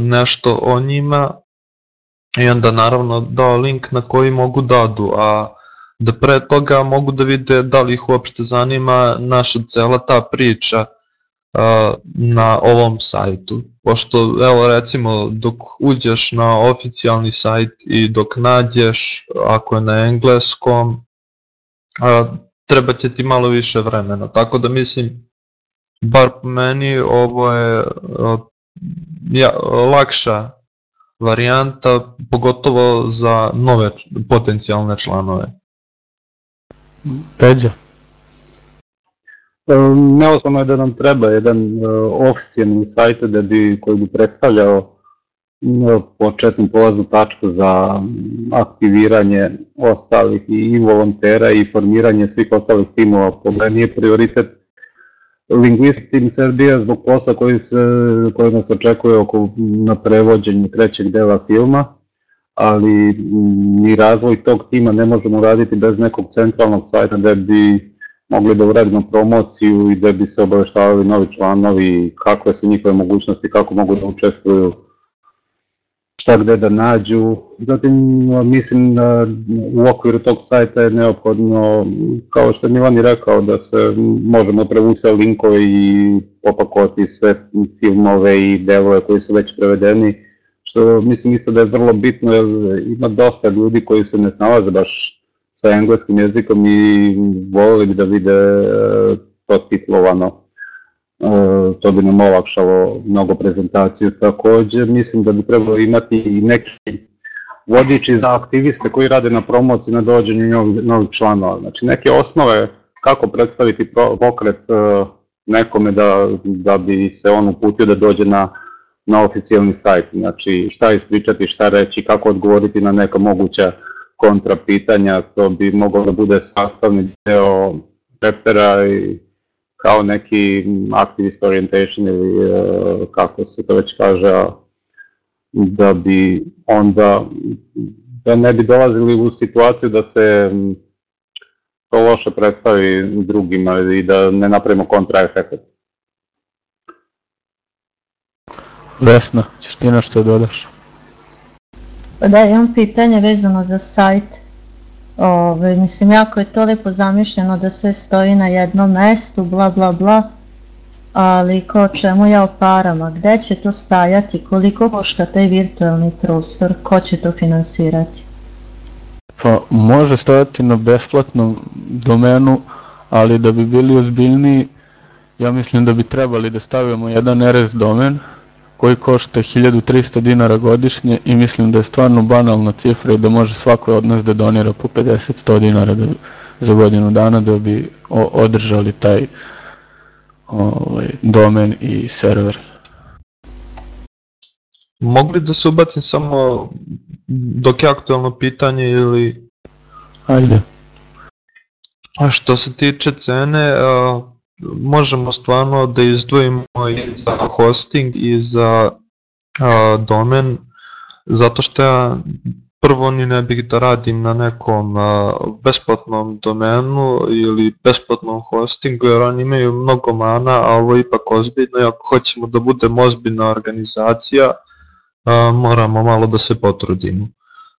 nešto o njima i onda naravno dao link na koji mogu dadu, a da pre toga mogu da vide da li ih uopšte zanima naša cela ta priča na ovom sajtu. Pošto, evo recimo, dok uđeš na oficijalni sajt i dok nađeš, ako je na engleskom, treba će ti malo više vremena. Tako da mislim, bar po meni, ovo je ja, lakša varijanta, pogotovo za nove potencijalne članove. Peđa? E, Neosnovno je da nam treba jedan uh, oficijalni sajt da bi, koji bi predstavljao uh, početnu polaznu tačku za aktiviranje ostalih i, volontera i formiranje svih ostalih timova. Po nije prioritet Linguistic Team Srbija zbog posla koji, se, koji nas očekuje oko, na prevođenju trećeg dela filma ali ni razvoj tog tima ne možemo raditi bez nekog centralnog sajta gde bi mogli da uradimo promociju i gde bi se obaveštavali novi članovi, kakve su njihove mogućnosti, kako mogu da učestvuju, šta gde da nađu. Zatim mislim da u okviru tog sajta je neophodno, kao što je Milan i rekao, da se možemo prevući linkove i opakoti sve filmove i delove koji su već prevedeni, što mislim isto da je vrlo bitno jer ima dosta ljudi koji se ne snalaze baš sa engleskim jezikom i volili bi da vide e, to titlovano. E, to bi nam olakšalo mnogo prezentaciju. Takođe, mislim da bi trebalo imati i neki vodiči za aktiviste koji rade na promociji na dođenju novih, novih članova. Znači neke osnove kako predstaviti pokret e, nekome da, da bi se on uputio da dođe na, na oficijalni sajt. Znači šta ispričati, šta reći, kako odgovoriti na neka moguća kontra pitanja, to bi moglo da bude sastavni deo repera i kao neki activist orientation ili uh, kako se to već kaže, da bi onda, da ne bi dolazili u situaciju da se to loše predstavi drugima i da ne napravimo kontraefekt. Vesna, ćeš ti nešto da dodaš? Pa da, imam pitanje vezano za sajt. Ove, mislim, jako je to lepo zamišljeno da sve stoji na jednom mestu, bla bla bla, ali ko čemu ja o parama, gde će to stajati, koliko košta taj virtualni prostor, ko će to finansirati? Pa može stojati na besplatnom domenu, ali da bi bili ozbiljniji, ja mislim da bi trebali da stavimo jedan RS domen koji košta 1300 dinara godišnje i mislim da je stvarno banalna cifra i da može svako od nas da donira po 50-100 dinara da, za godinu dana da bi održali taj ovaj, domen i server. Mogli da se ubacim samo dok je aktualno pitanje ili... Ajde. A što se tiče cene, a, možemo stvarno da izdvojimo i za hosting i za a, domen, zato što ja prvo ni ne bih da radim na nekom a, besplatnom domenu ili besplatnom hostingu, jer oni imaju mnogo mana, a ovo je ipak ozbiljno i ako hoćemo da budemo ozbiljna organizacija, a, moramo malo da se potrudimo.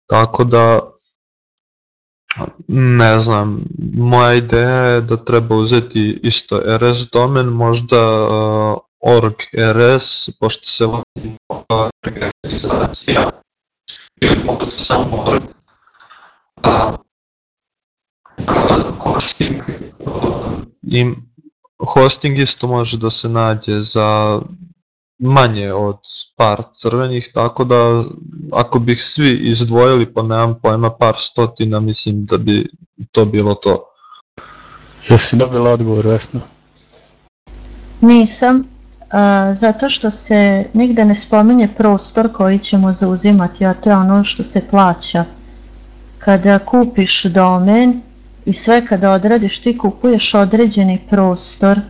Tako da, ne znam, moja ideja je da treba uzeti isto RS domen, možda uh, org RS, pošto se vodi organizacija, ili možda samo org, a, a hosting, uh, im, hosting isto može da se nađe za manje od par crvenih, tako da ako bih svi izdvojili pa nemam pojma par stotina, mislim da bi to bilo to. Jesi dobila odgovor, Vesna? Nisam, uh, zato što se nigde ne spominje prostor koji ćemo zauzimati, a to je ono što se plaća. Kada kupiš domen i sve kada odradiš, ti kupuješ određeni prostor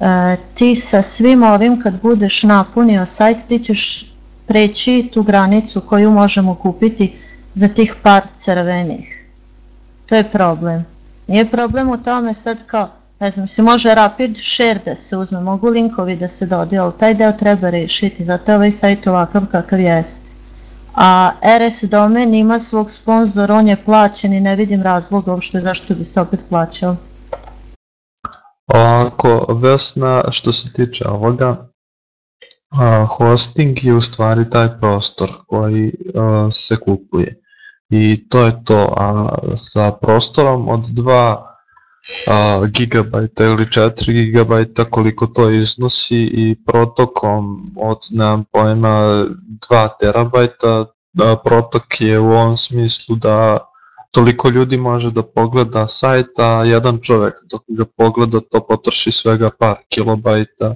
e, ti sa svim ovim kad budeš napunio sajt ti ćeš preći tu granicu koju možemo kupiti za tih par crvenih. To je problem. Nije problem u tome sad kao, ne znam, se može rapid share da se uzme, mogu linkovi da se dodaju, ali taj deo treba rešiti, zato je ovaj sajt ovakav kakav jeste. A RS domen ima svog sponzora, on je plaćen i ne vidim razloga uopšte zašto bi se opet plaćao. Ovako, Vesna, što se tiče ovoga, hosting je u stvari taj prostor koji se kupuje. I to je to, a sa prostorom od 2 gigabajta ili 4 gigabajta koliko to iznosi i protokom od nemam pojma 2 terabajta, protok je u ovom smislu da toliko ljudi može da pogleda sajt, a jedan čovek dok ga pogleda to potroši svega par kilobajta.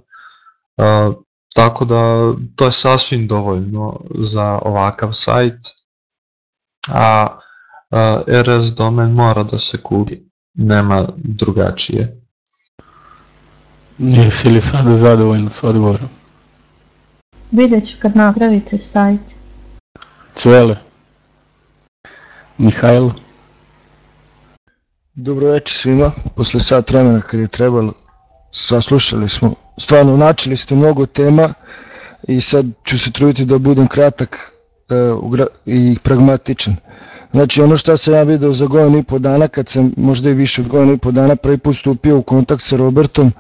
Uh, tako da to je sasvim dovoljno za ovakav sajt. A uh, RS domen mora da se kupi, nema drugačije. Jesi li sada zadovoljno s odgovorom? Vidjet ću kad napravite sajt. Cvele. Mihajlo. Dobro večer svima, posle sat vremena kad je trebalo, saslušali smo, stvarno načeli ste mnogo tema i sad ću se truditi da budem kratak uh, i pragmatičan. Znači ono što sam ja video za godinu i po dana, kad sam možda i više od godinu i po dana prvi put stupio u kontakt sa Robertom,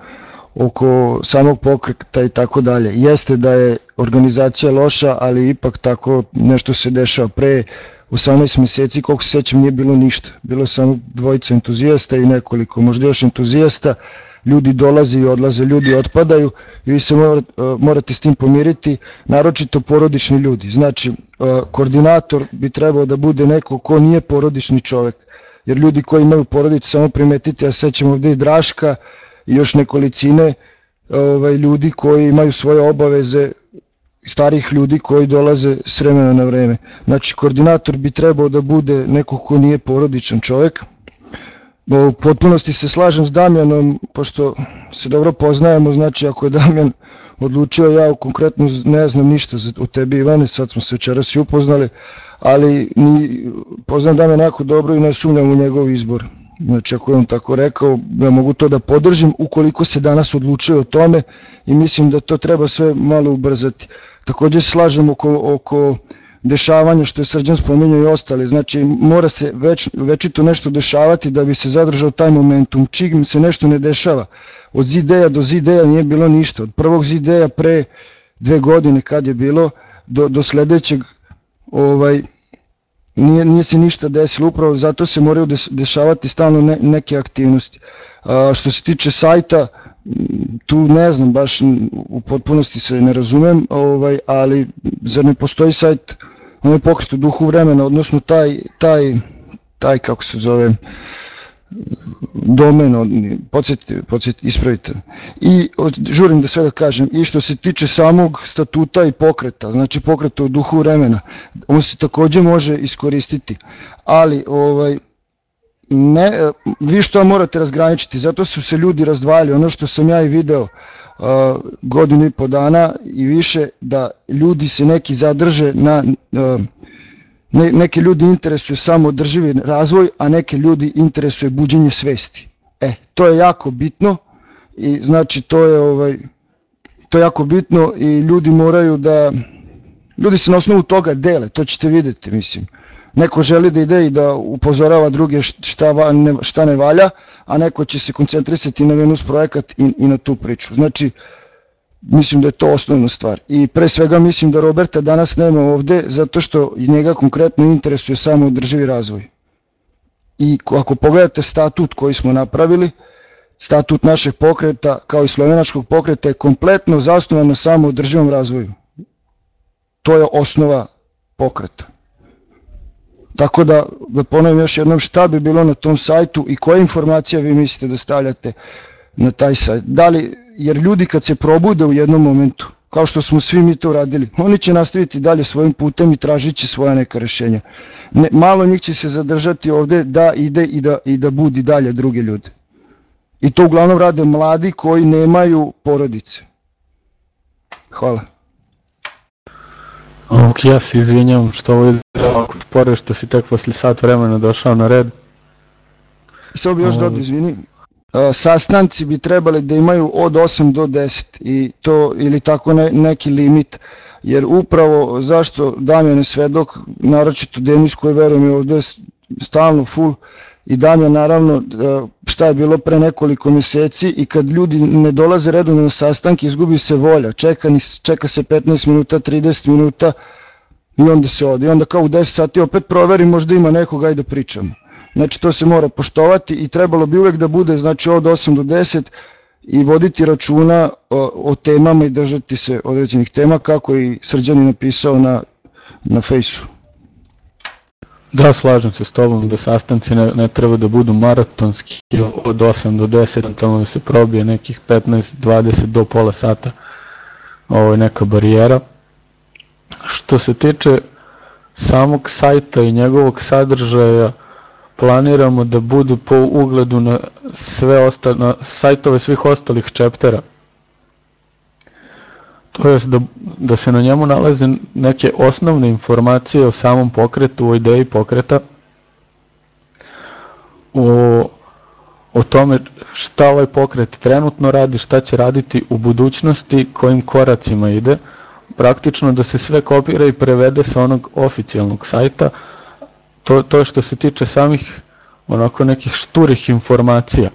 oko samog pokreta i tako dalje. Jeste da je organizacija loša, ali ipak tako nešto se dešava. Pre 18 meseci, koliko se sećam, nije bilo ništa. Bilo je samo dvojica entuzijasta i nekoliko, možda još entuzijasta. Ljudi dolaze i odlaze, ljudi otpadaju i vi se morate, morate s tim pomiriti, naročito porodični ljudi. Znači, koordinator bi trebao da bude neko ko nije porodični čovek, jer ljudi koji imaju porodicu, samo primetite, ja sećam ovde i Draška, i još nekolicine ovaj, ljudi koji imaju svoje obaveze starih ljudi koji dolaze s vremena na vreme. Znači, koordinator bi trebao da bude neko ko nije porodičan čovek. U potpunosti se slažem s Damjanom, pošto se dobro poznajemo, znači ako je Damjan odlučio, ja konkretno ne znam ništa o tebi Ivane, sad smo se večeras i upoznali, ali ni, poznam Damjan jako dobro i ne sumnjam u njegov izbor. Znači ako je on tako rekao, ja mogu to da podržim ukoliko se danas odlučuje o tome i mislim da to treba sve malo ubrzati. Takođe slažem oko, oko dešavanja što je Srđan spominjao i ostali, znači mora se već, večito nešto dešavati da bi se zadržao taj momentum, čim se nešto ne dešava. Od zideja do zideja nije bilo ništa, od prvog zideja pre dve godine kad je bilo, do, do sledećeg ovaj, nije, nije se ništa desilo, upravo zato se moraju dešavati stalno ne, neke aktivnosti. A, što se tiče sajta, tu ne znam, baš u potpunosti se ne razumem, ovaj, ali zar ne postoji sajt, on je pokret u duhu vremena, odnosno taj, taj, taj kako se zove, domen, podsjetite, podsjetite, ispravite. I žurim da sve da kažem, i što se tiče samog statuta i pokreta, znači pokreta u duhu vremena, on se takođe može iskoristiti, ali ovaj, ne, vi što morate razgraničiti, zato su se ljudi razdvajali, ono što sam ja i video uh, godinu i po dana i više, da ljudi se neki zadrže na uh, ne, neke ljudi interesuje samo održivi razvoj, a neke ljudi interesuje buđenje svesti. E, to je jako bitno i znači to je ovaj to je jako bitno i ljudi moraju da ljudi se na osnovu toga dele, to ćete videti, mislim. Neko želi da ide i da upozorava druge šta, ne, šta ne valja, a neko će se koncentrisati na Venus projekat i, i na tu priču. Znači, Mislim da je to osnovna stvar. I pre svega mislim da Roberta danas nema ovde zato što njega konkretno interesuje samo održivi razvoj. I ako pogledate statut koji smo napravili, statut našeg pokreta kao i slovenačkog pokreta je kompletno zasnovan na samo održivom razvoju. To je osnova pokreta. Tako da, da ponovim još jednom šta bi bilo na tom sajtu i koje informacije vi mislite da stavljate na taj sajt. Da li jer ljudi kad se probude u jednom momentu, kao što smo svi mi to radili, oni će nastaviti dalje svojim putem i tražit će svoja neka rešenja. Ne, malo njih će se zadržati ovde da ide i da, i da budi dalje druge ljude. I to uglavnom rade mladi koji nemaju porodice. Hvala. Ok, ja se izvinjam što ovo je ovako spore što si tek posle sat vremena došao na red. Samo bi još dodao, izvini, sastanci bi trebali da imaju od 8 do 10 i to ili tako ne, neki limit. Jer upravo zašto Damjan je svedok naročito Denis koji verujem je ovde stalno full i Damjan naravno šta je bilo pre nekoliko meseci i kad ljudi ne dolaze redovno na sastanke izgubi se volja, čeka, čeka se 15 minuta, 30 minuta i onda se ode i onda kao u 10 sati opet proveri možda ima nekog ajde da pričamo Znači to se mora poštovati i trebalo bi uvek da bude znači od 8 do 10 i voditi računa o, o temama i držati se određenih tema kako i Srđan je napisao na, na fejsu. Da, slažem se s tobom da sastanci ne, ne treba da budu maratonski od 8 do 10, tamo da se probije nekih 15, 20 do pola sata ovo je neka barijera. Što se tiče samog sajta i njegovog sadržaja, planiramo da budu po ugledu na sve ostale, na sajtove svih ostalih čeptera. To jest da, da se na njemu nalaze neke osnovne informacije o samom pokretu, o ideji pokreta, o, o tome šta ovaj pokret trenutno radi, šta će raditi u budućnosti, kojim koracima ide, praktično da se sve kopira i prevede sa onog oficijalnog sajta, to, to što se tiče samih onako nekih šturih informacija.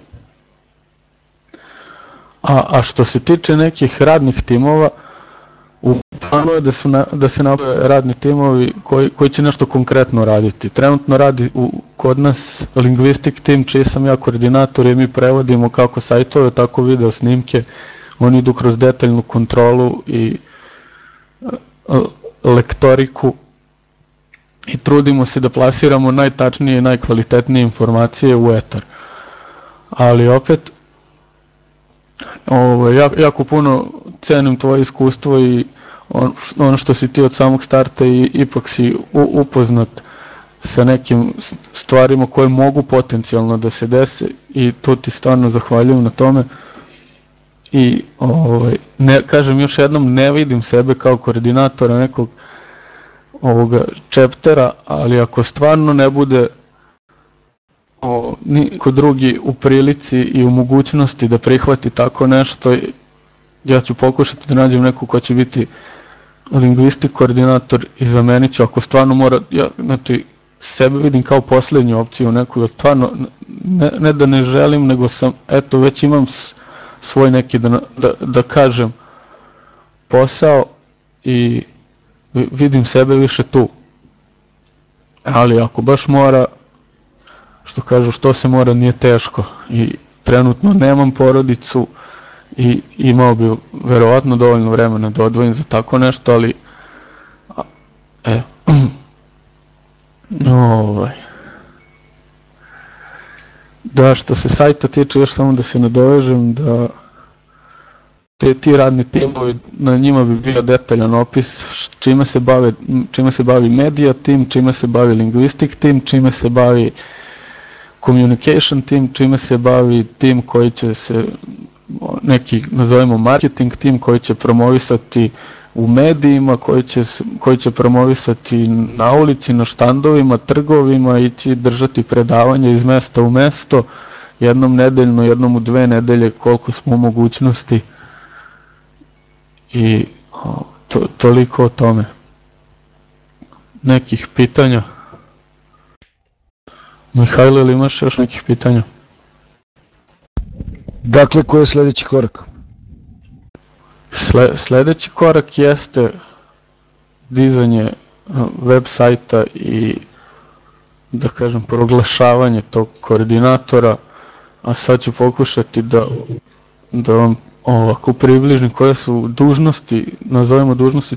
A, a što se tiče nekih radnih timova, u planu je da, su na, da se naprave radni timovi koji, koji će nešto konkretno raditi. Trenutno radi u, kod nas Linguistic Team, čiji sam ja koordinator i mi prevodimo kako sajtove, tako video snimke. Oni idu kroz detaljnu kontrolu i lektoriku i trudimo se da plasiramo najtačnije i najkvalitetnije informacije u etar. Ali opet, ovo, jako, jako puno cenim tvoje iskustvo i on, ono što si ti od samog starta i ipak si u, upoznat sa nekim stvarima koje mogu potencijalno da se dese i tu ti stvarno zahvaljujem na tome i ovaj, ne, kažem još jednom ne vidim sebe kao koordinatora nekog ovoga čeptera, ali ako stvarno ne bude o, niko drugi u prilici i u mogućnosti da prihvati tako nešto, ja ću pokušati da nađem neku ko će biti lingvistik koordinator i zamenit ću. Ako stvarno mora, ja, znači, sebe vidim kao poslednju opciju neku, ja stvarno, ne, ne da ne želim, nego sam, eto, već imam svoj neki, da, da, da kažem, posao i vidim sebe više tu. Ali ako baš mora, što kažu što se mora nije teško i trenutno nemam porodicu i imao bi verovatno dovoljno vremena da odvojim za tako nešto, ali e, ovaj. Da, što se sajta tiče, još samo da se nadovežem da te, ti radni timovi, na njima bi bio detaljan opis čime se, bave, čime se bavi media tim, čime se bavi linguistic tim, čime se bavi communication tim, čime se bavi tim koji će se neki, nazovemo marketing tim koji će promovisati u medijima, koji će, koji će promovisati na ulici, na štandovima, trgovima, ići držati predavanja iz mesta u mesto, jednom nedeljno, jednom u dve nedelje, koliko smo u mogućnosti I to, toliko o tome. Nekih pitanja? Mihajlo, ili imaš još nekih pitanja? Dakle, koji je sledeći korak? Sle, sledeći korak jeste dizanje web sajta i da kažem proglašavanje tog koordinatora, a sad ću pokušati da, da vam ovako približni koje su dužnosti, nazovemo dužnosti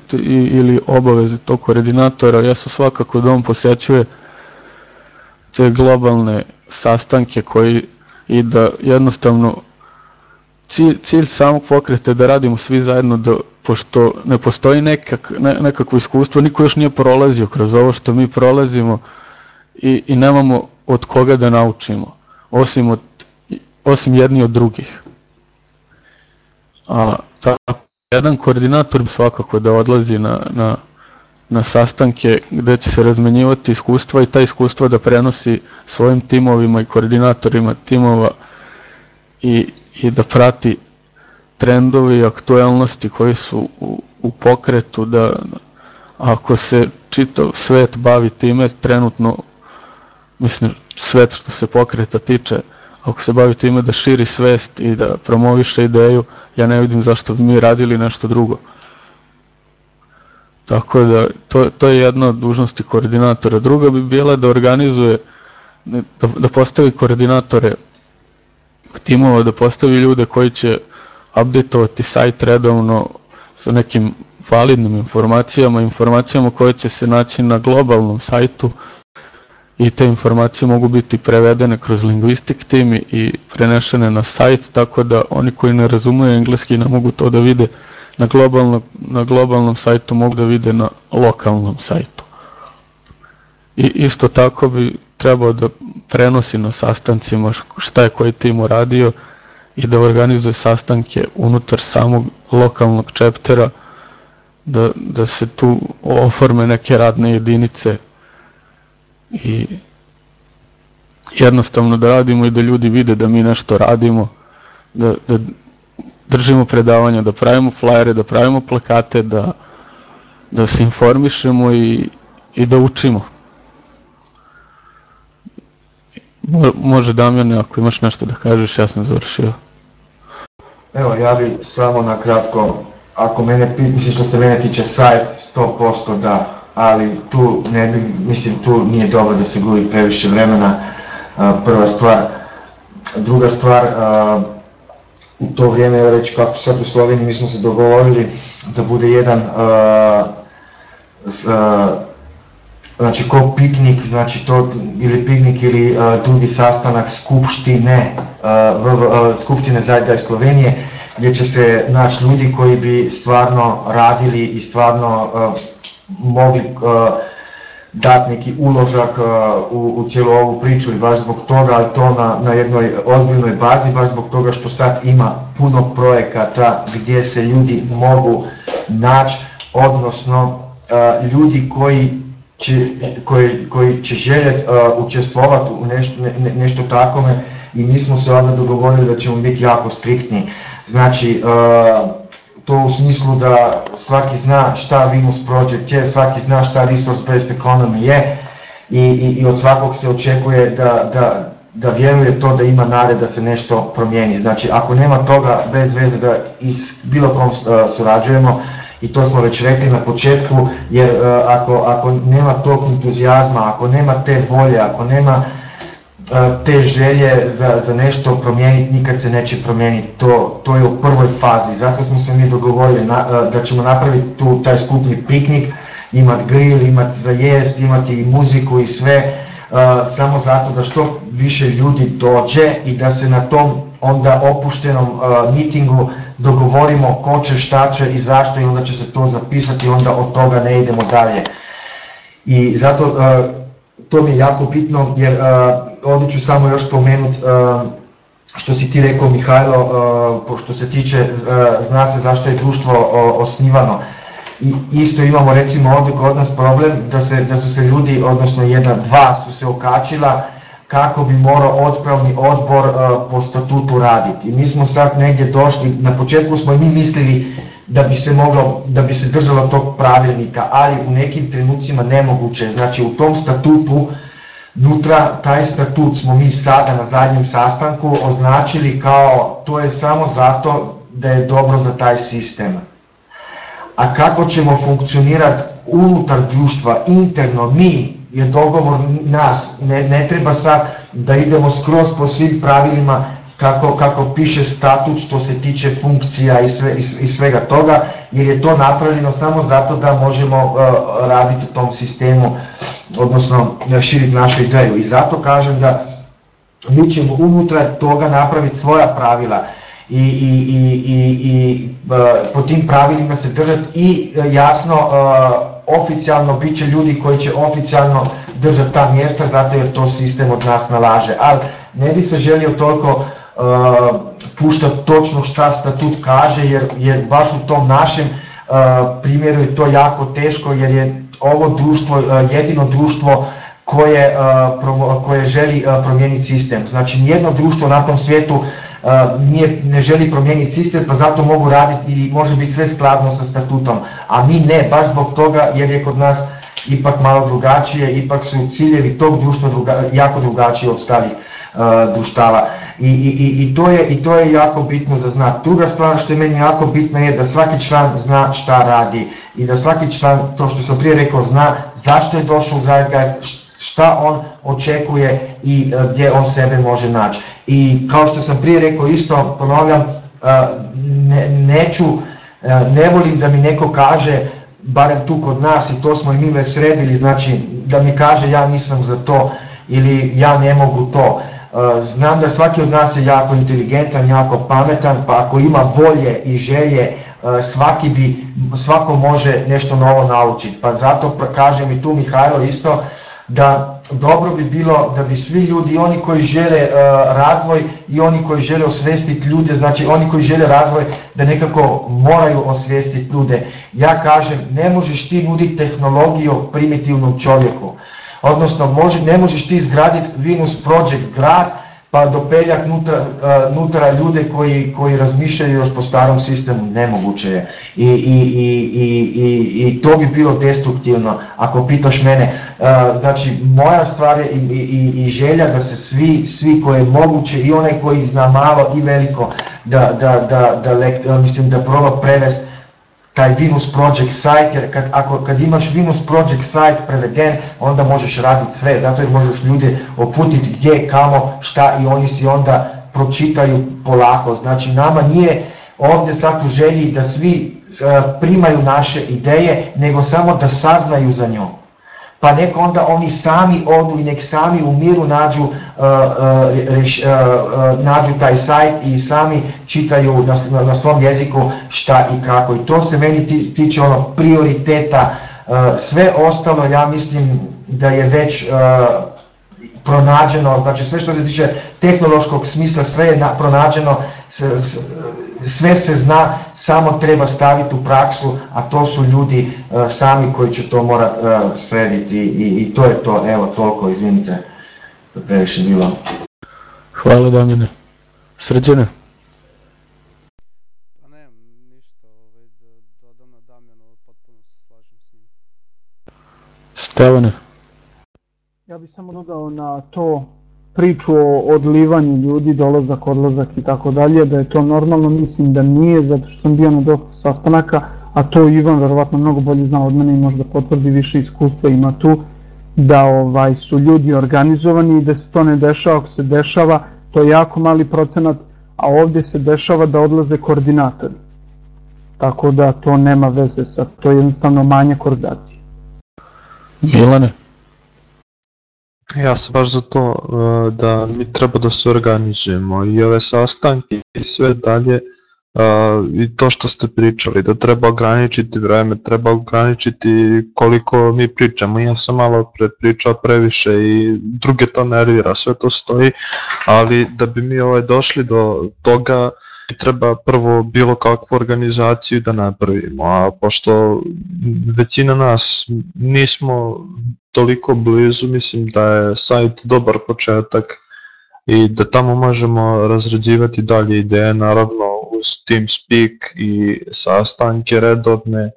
ili obaveze tog koordinatora, ja su svakako da on posjećuje te globalne sastanke koji i da jednostavno cilj, cilj samog pokreta je da radimo svi zajedno da pošto ne postoji nekak, ne, nekakvo iskustvo, niko još nije prolazio kroz ovo što mi prolazimo i, i nemamo od koga da naučimo, osim, od, osim jedni od drugih. A, tako, jedan koordinator bi svakako da odlazi na, na, na sastanke gde će se razmenjivati iskustva i ta iskustva da prenosi svojim timovima i koordinatorima timova i, i da prati trendovi i aktuelnosti koji su u, u pokretu da ako se čitav svet bavi time trenutno mislim svet što se pokreta tiče ako se bavi time da širi svest i da promoviše ideju, ja ne vidim zašto bi mi radili nešto drugo. Tako da, to, to je jedna od dužnosti koordinatora. Druga bi bila da organizuje, da, da postavi koordinatore timova, da postavi ljude koji će updateovati sajt redovno sa nekim validnim informacijama, informacijama koje će se naći na globalnom sajtu, i te informacije mogu biti prevedene kroz linguistic team i prenešene na sajt, tako da oni koji ne razumeju engleski ne mogu to da vide na, globalno, na globalnom sajtu, mogu da vide na lokalnom sajtu. I isto tako bi trebao da prenosi na sastancima šta je koji tim uradio i da organizuje sastanke unutar samog lokalnog čeptera, da, da se tu oforme neke radne jedinice i jednostavno da radimo i da ljudi vide da mi nešto radimo, da, da držimo predavanja, da pravimo flajere, da pravimo plakate, da, da se informišemo i, i da učimo. Može Damjane, ako imaš nešto da kažeš, ja sam završio. Evo, ja bi samo na kratko, ako mene, mislim što se mene tiče sajt, 100% da, ali tu ne bi, mislim tu nije dobro da se gubi previše vremena, prva stvar. Druga stvar, u to vrijeme, evo reći kako sad u Sloveniji, mi smo se dogovorili da bude jedan znači ko piknik, znači to ili piknik ili uh, drugi sastanak skupštine, uh, uh, skupštine Zajdaj Slovenije, gdje će se naći ljudi koji bi stvarno radili i stvarno mogli dati neki uložak u, u cijelu ovu priču i baš zbog toga, ali to na, na jednoj ozbiljnoj bazi, baš zbog toga što sad ima puno projekata gdje se ljudi mogu naći, odnosno ljudi koji će, koji, koji će željeti uh, učestvovati u nešto, ne, nešto takome i mi smo se onda dogovorili da ćemo biti jako striktni. Znači, uh, to u smislu da svaki zna šta Venus Project je, svaki zna šta Resource Based Economy je i, i, i od svakog se očekuje da, da, da vjeruje to da ima nade da se nešto promijeni. Znači, ako nema toga, bez veze da iz bilo kom uh, surađujemo, i to smo već rekli na početku, jer uh, ako, ako nema tog entuzijazma, ako nema te volje, ako nema uh, te želje za, za nešto promijeniti, nikad se neće promijeniti, to, to je u prvoj fazi, zato smo se mi dogovorili na, da ćemo napraviti tu taj skupni piknik, imat grill, imat za jest, imati i muziku i sve, samo zato da što više ljudi dođe i da se na tom onda opuštenom mitingu dogovorimo ko će, šta će i zašto i onda će se to zapisati i onda od toga ne idemo dalje. I zato to mi je jako bitno jer ovdje ću samo još pomenut uh, što si ti rekao Mihajlo, uh, što se tiče, uh, zna se zašto je društvo osnivano. I isto imamo recimo ovdje kod nas problem da, se, da su se ljudi, odnosno jedna, dva su se okačila kako bi morao otpravni odbor po statutu raditi. Mi smo sad negdje došli, na početku smo i mi mislili da bi se moglo, da bi se držalo tog pravilnika, ali u nekim trenucima nemoguće. Znači u tom statutu, nutra taj statut smo mi sada na zadnjem sastanku označili kao to je samo zato da je dobro za taj sistem. A kako ćemo funkcionirati unutar društva, interno, mi, je dogovor nas, ne, ne treba sad da idemo skroz po svim pravilima kako, kako piše statut što se tiče funkcija i, sve, i, svega toga, jer je to napravljeno samo zato da možemo uh, raditi u tom sistemu, odnosno da širiti našu ideju. I zato kažem da mi ćemo unutra toga napraviti svoja pravila i, i, i, i, i uh, po tim pravilima se držati i uh, jasno uh, oficijalno bit će ljudi koji će oficijalno držati ta mjesta zato jer to sistem od nas nalaže. Ali ne bi se želio toliko uh, puštati točno šta statut kaže jer, jer baš u tom našem uh, primjeru je to jako teško jer je ovo društvo uh, jedino društvo koje, uh, koje želi uh, promijeniti sistem. Znači nijedno društvo na tom svijetu nije, ne želi promijeniti sistem, pa zato mogu raditi i može biti sve skladno sa statutom, a mi ne, baš zbog toga jer je kod nas ipak malo drugačije, ipak su ciljevi tog društva druga, jako drugačiji od starih uh, društava. I, i, i, to je, I to je jako bitno za znati. Druga stvar što je meni jako bitno je da svaki član zna šta radi i da svaki član, to što sam prije rekao, zna zašto je došao u Zeitgeist, šta on očekuje i uh, gdje on sebe može naći. I kao što sam prije rekao isto, ponavljam, uh, ne, neću, uh, ne volim da mi neko kaže, barem tu kod nas i to smo i mi već sredili, znači da mi kaže ja nisam za to ili ja ne mogu to. Znam da svaki od nas je jako inteligentan, jako pametan, pa ako ima volje i želje, svaki bi, svako može nešto novo naučiti. Pa zato kažem i tu Mihajlo isto, da dobro bi bilo da bi svi ljudi, oni koji žele razvoj i oni koji žele osvestiti ljude, znači oni koji žele razvoj da nekako moraju osvestiti ljude. Ja kažem, ne možeš ti nuditi tehnologiju primitivnom čovjeku. Odnosno, može, ne možeš ti izgraditi Venus Project grad, pa dopeljak nutra, nutra ljude koji, koji razmišljaju još po starom sistemu, nemoguće je. I, i, i, i, i, i to bi bilo destruktivno, ako pitaš mene. Znači, moja stvar je i, i, i želja da se svi, svi koje je moguće, i onaj koji zna malo i veliko, da, da, da, da, mislim, da proba prevest taj Venus Project site, jer kad, ako, kad imaš Venus Project site preveden, onda možeš raditi sve, zato jer možeš ljude oputiti gdje, kamo, šta i oni si onda pročitaju polako. Znači nama nije ovdje sad u želji da svi primaju naše ideje, nego samo da saznaju za njom pa nek onda oni sami odu i nek sami u miru nađu, uh, uh, reš, uh, uh, nađu taj sajt i sami čitaju na, na svom jeziku šta i kako. I to se meni tiče ono prioriteta, uh, sve ostalo ja mislim da je već uh, pronađeno, znači sve što se tiče tehnološkog smisla, sve je na, pronađeno, s, s, sve se zna, samo treba staviti u praksu, a to su ljudi uh, sami koji će to morat uh, srediti i, i to je to, evo toliko, izvinite, da previše bilo. Hvala Damjane. Srđane? Pa nemam ništa ovaj, da dodam na Damjanu, potpuno se slažem s njim. Stevane? Ja bih samo dodao na to priču o odlivanju ljudi, dolazak, odlazak i tako dalje, da je to normalno, mislim da nije, zato što sam bio na dosta sastanaka, a to Ivan verovatno mnogo bolje zna od mene i možda potvrdi više iskustva ima tu, da ovaj su ljudi organizovani i da se to ne dešava, ako se dešava, to je jako mali procenat, a ovdje se dešava da odlaze koordinatori. Tako da to nema veze sa, to je jednostavno manja koordinacije. Milane? Ja sam baš za to uh, da mi treba da se organizujemo i ove sastanke i sve dalje uh, i to što ste pričali, da treba ograničiti vreme, treba ograničiti koliko mi pričamo. Ja sam malo pre pričao previše i druge to nervira, sve to stoji, ali da bi mi ovaj došli do toga treba prvo bilo kakvu organizaciju da napravimo, a pošto većina nas nismo toliko blizu, mislim da je sajt dobar početak i da tamo možemo razrađivati dalje ideje, naravno uz TeamSpeak i sastanke redovne.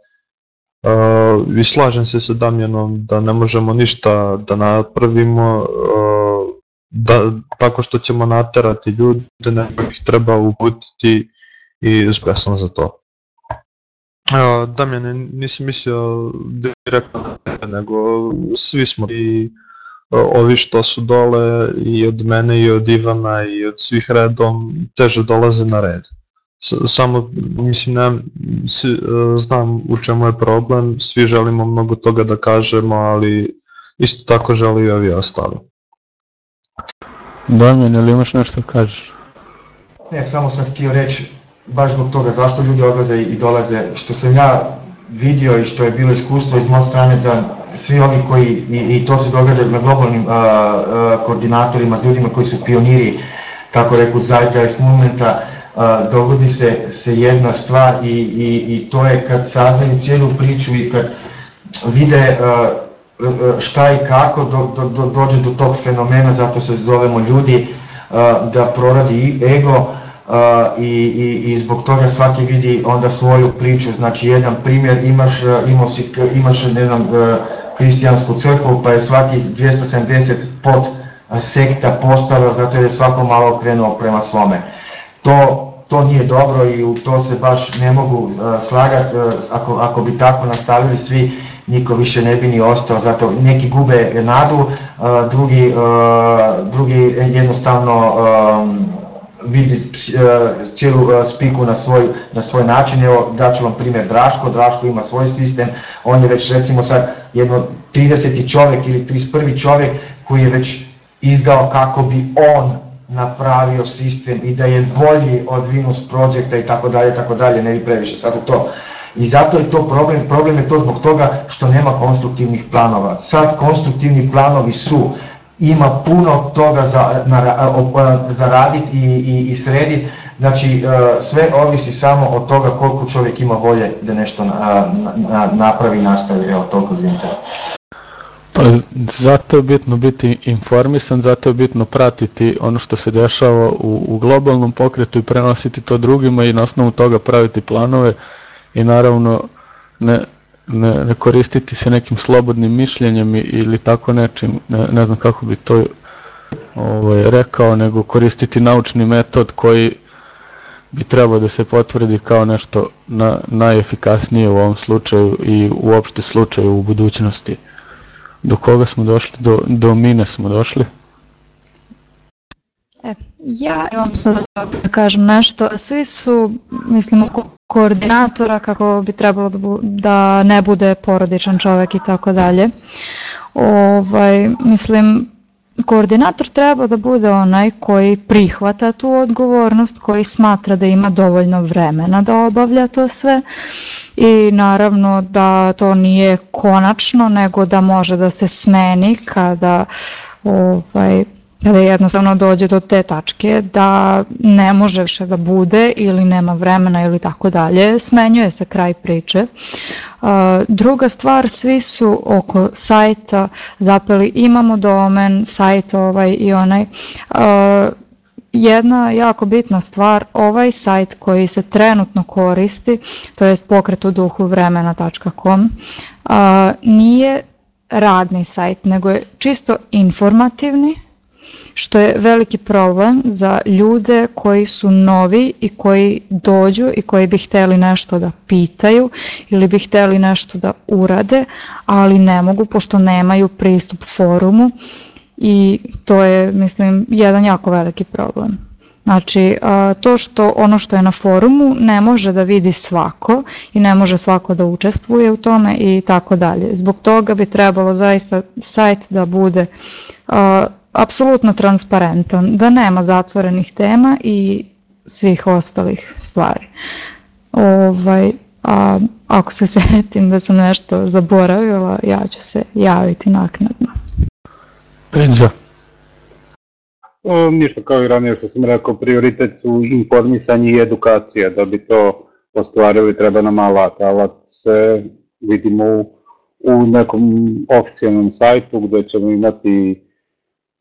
Uh, I slažem se sa Damjanom da ne možemo ništa da napravimo uh, da, tako što ćemo naterati ljude, nego ih treba uputiti i zbog za to. Uh, Damjane, nisi mislio direktno nego svi smo i ovi što su dole i od mene i od Ivana i od svih redom teže dolaze na red. Samo, mislim, ne, si, znam u čemu je problem, svi želimo mnogo toga da kažemo, ali isto tako želi i ovi ostali. Damjan, ili imaš nešto da kažeš? Ne, samo sam htio reći, baš zbog toga zašto ljudi odlaze i dolaze, što sam ja vidio i što je bilo iskustvo iz moje strane da svi oni koji, i, i to se događa na globalnim a, a, koordinatorima, s ljudima koji su pioniri, kako reku, zeitgeist movementa, a, dogodi se, se jedna stvar i, i, i to je kad saznaju cijelu priču i kad vide a, šta i kako do, do, do, dođe do tog fenomena, zato se zovemo ljudi, a, da proradi ego, i, i, i zbog toga svaki vidi onda svoju priču, znači jedan primjer imaš, imao si, imaš ne znam, kristijansku crkvu pa je svakih 270 pod sekta postalo zato je svako malo krenuo prema svome. To, to nije dobro i u to se baš ne mogu slagati, ako, ako bi tako nastavili svi, niko više ne bi ni ostao, zato neki gube nadu, drugi, drugi jednostavno vidi cijelu spiku na svoj, na svoj način. Evo daću vam primjer Draško, Draško ima svoj sistem, on je već recimo sad jedno 30. čovjek ili 31. čovjek koji je već izdao kako bi on napravio sistem i da je bolji od Venus Projecta i tako dalje, tako dalje, ne bi previše sad u to. I zato je to problem, problem je to zbog toga što nema konstruktivnih planova. Sad konstruktivni planovi su ima puno toga za, na, za raditi i, i, i srediti, znači e, sve ovisi samo od toga koliko čovjek ima volje da nešto na, na, napravi i nastavi, evo toliko zvinite. Pa zato je bitno biti informisan, zato je bitno pratiti ono što se dešava u, u globalnom pokretu i prenositi to drugima i na osnovu toga praviti planove i naravno ne, ne, ne koristiti se nekim slobodnim mišljenjem ili tako nečim, ne, ne znam kako bi to ovaj, rekao, nego koristiti naučni metod koji bi trebao da se potvrdi kao nešto na, najefikasnije u ovom slučaju i uopšte slučaju u budućnosti. Do koga smo došli? Do, do mine smo došli. E, ja imam sad da kažem nešto. Svi su, mislim, oko koordinatora kako bi trebalo da, da ne bude porodičan čovek i tako dalje. Ovaj, mislim, koordinator treba da bude onaj koji prihvata tu odgovornost, koji smatra da ima dovoljno vremena da obavlja to sve i naravno da to nije konačno, nego da može da se smeni kada ovaj, kada jednostavno dođe do te tačke da ne može više da bude ili nema vremena ili tako dalje, smenjuje se kraj priče. Druga stvar, svi su oko sajta zapeli, imamo domen, sajt ovaj i onaj, jedna jako bitna stvar, ovaj sajt koji se trenutno koristi, to je pokret u duhu vremena.com, nije radni sajt, nego je čisto informativni, što je veliki problem za ljude koji su novi i koji dođu i koji bi hteli nešto da pitaju ili bi hteli nešto da urade, ali ne mogu pošto nemaju pristup forumu i to je, mislim, jedan jako veliki problem. Znači, to što ono što je na forumu ne može da vidi svako i ne može svako da učestvuje u tome i tako dalje. Zbog toga bi trebalo zaista sajt da bude apsolutno transparentan, da nema zatvorenih tema i svih ostalih stvari. Ovaj, a ako se setim da sam nešto zaboravila, ja ću se javiti naknadno. Peđa. O, ništa kao i ranije što sam rekao, prioritet su informisanje i edukacija. Da bi to ostvarili treba nam alat. Alat se vidimo u, u nekom oficijalnom sajtu gde ćemo imati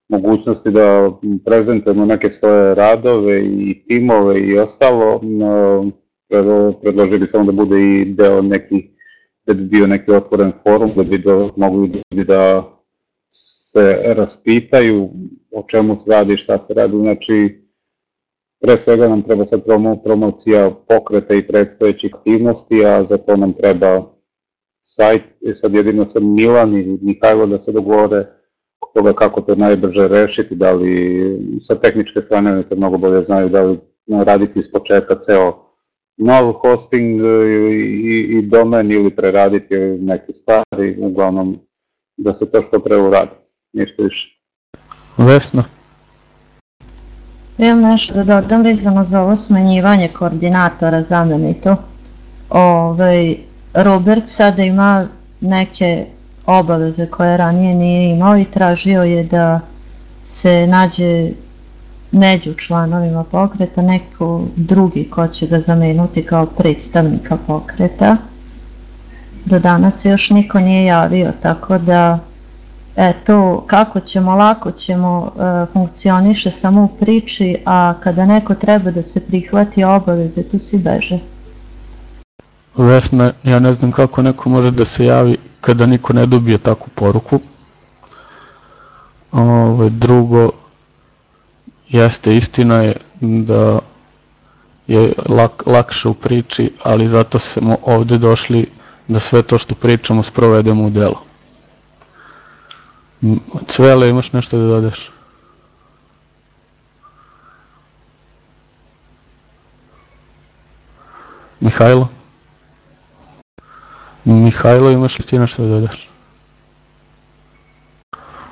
mogućnosti da prezentujemo neke svoje radove i timove i ostalo, predložili samo da bude i deo neki, da bi bio neki otvoren forum, da bi do, mogli ljudi da se raspitaju o čemu se radi, šta se radi, znači pre svega nam treba sad promo, promocija pokreta i predstojećih aktivnosti, a za to nam treba sajt, e sad jedino sa Milan i Mihajlo da se dogovore toga kako to najbrže rešiti, da li sa tehničke strane oni to mnogo bolje znaju, da li raditi iz početka ceo nov hosting i, i, i domen ili preraditi neke stvari, uglavnom da se to što pre uradi, ništa više. Vesna. Imam nešto da dodam vezano za ovo smanjivanje koordinatora zamenito. Ovaj, Robert sada ima neke obaveze koje ranije nije imao i tražio je da se nađe među članovima pokreta neko drugi ko će ga zamenuti kao predstavnika pokreta. Do danas se još niko nije javio, tako da eto, kako ćemo, lako ćemo, e, funkcioniše samo u priči, a kada neko treba da se prihvati obaveze, tu si beže. Vesna, ja ne znam kako neko može da se javi kada niko ne dobije takvu poruku. Ove, drugo, jeste istina je da je lak, lakše u priči, ali zato smo ovde došli da sve to što pričamo sprovedemo u delo. Cvele, imaš nešto da dodeš? Mihajlo? Mihajlo, imaš li ti nešto da dodaš?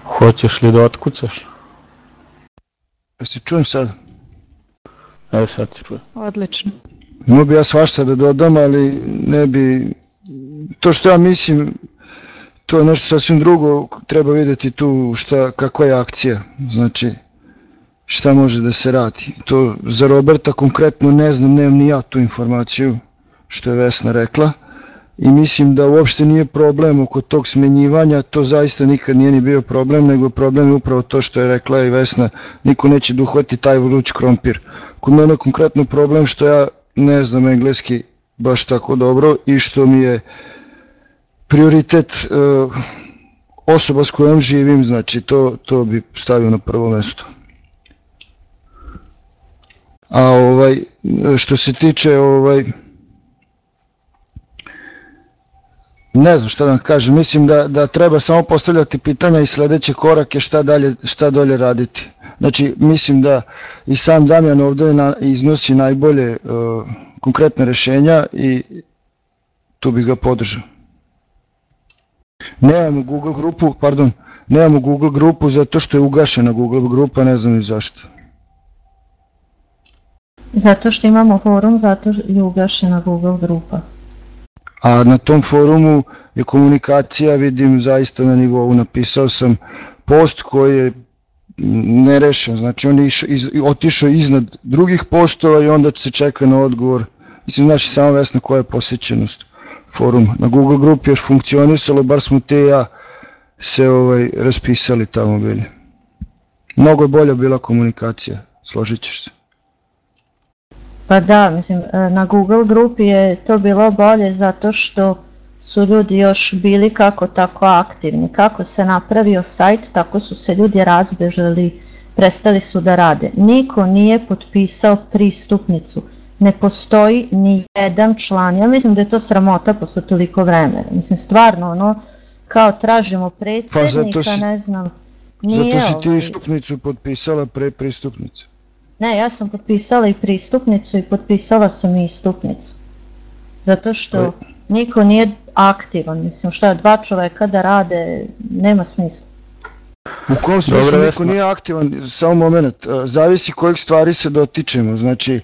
Hoćeš li da otkucaš? Ja se čujem sad? Evo sad se čujem. Odlično. Mogu bi ja svašta da dodam, ali ne bi... To što ja mislim, to je nešto sasvim drugo, treba videti tu šta, kakva je akcija, znači šta može da se radi. To za Roberta konkretno ne znam, nemam ni ja tu informaciju, što je Vesna rekla i mislim da uopšte nije problem oko tog smenjivanja, to zaista nikad nije ni bio problem, nego problem je upravo to što je rekla i Vesna, niko neće da uhvati taj vruć krompir. Kod mene je konkretno problem što ja ne znam engleski baš tako dobro i što mi je prioritet uh, osoba s kojom živim, znači to, to bi stavio na prvo mesto. A ovaj, što se tiče ovaj, ne znam šta da vam kažem, mislim da, da treba samo postavljati pitanja i sledeće korake šta dalje, šta dolje raditi. Znači, mislim da i sam Damjan ovde na, iznosi najbolje uh, konkretne rešenja i tu bih ga podržao. Nemamo Google grupu, pardon, nemamo Google grupu zato što je ugašena Google grupa, ne znam ni zašto. Zato što imamo forum, zato je ugašena Google grupa. A na tom forumu je komunikacija, vidim, zaista na nivou. Napisao sam post koji je nerešen, znači on je išao, iz, otišao iznad drugih postova i onda se čeka na odgovor. Mislim, znači samo vesna koja je posjećenost forum. Na Google grupi još funkcionisalo, bar smo te i ja se ovaj, raspisali tamo bili. Mnogo je bolja bila komunikacija, složit ćeš se. Pa da, mislim, e, na Google grupi je to bilo bolje zato što su ljudi još bili kako tako aktivni. Kako se napravio sajt, tako su se ljudi razbežali, prestali su da rade. Niko nije potpisao pristupnicu. Ne postoji ni jedan član. Ja mislim da je to sramota posle toliko vremena. Mislim, stvarno, ono, kao tražimo predsjednika, pa si, ne znam. Nije zato si ti ovaj... istupnicu potpisala pre pristupnicu. Ne, ja sam potpisala i pristupnicu i potpisala sam i istupnicu. Zato što niko nije aktivan, mislim šta dva čoveka da rade, nema smisla. U kom smislu niko nije aktivan, samo moment, e, zavisi kojih stvari se dotičemo, znači e,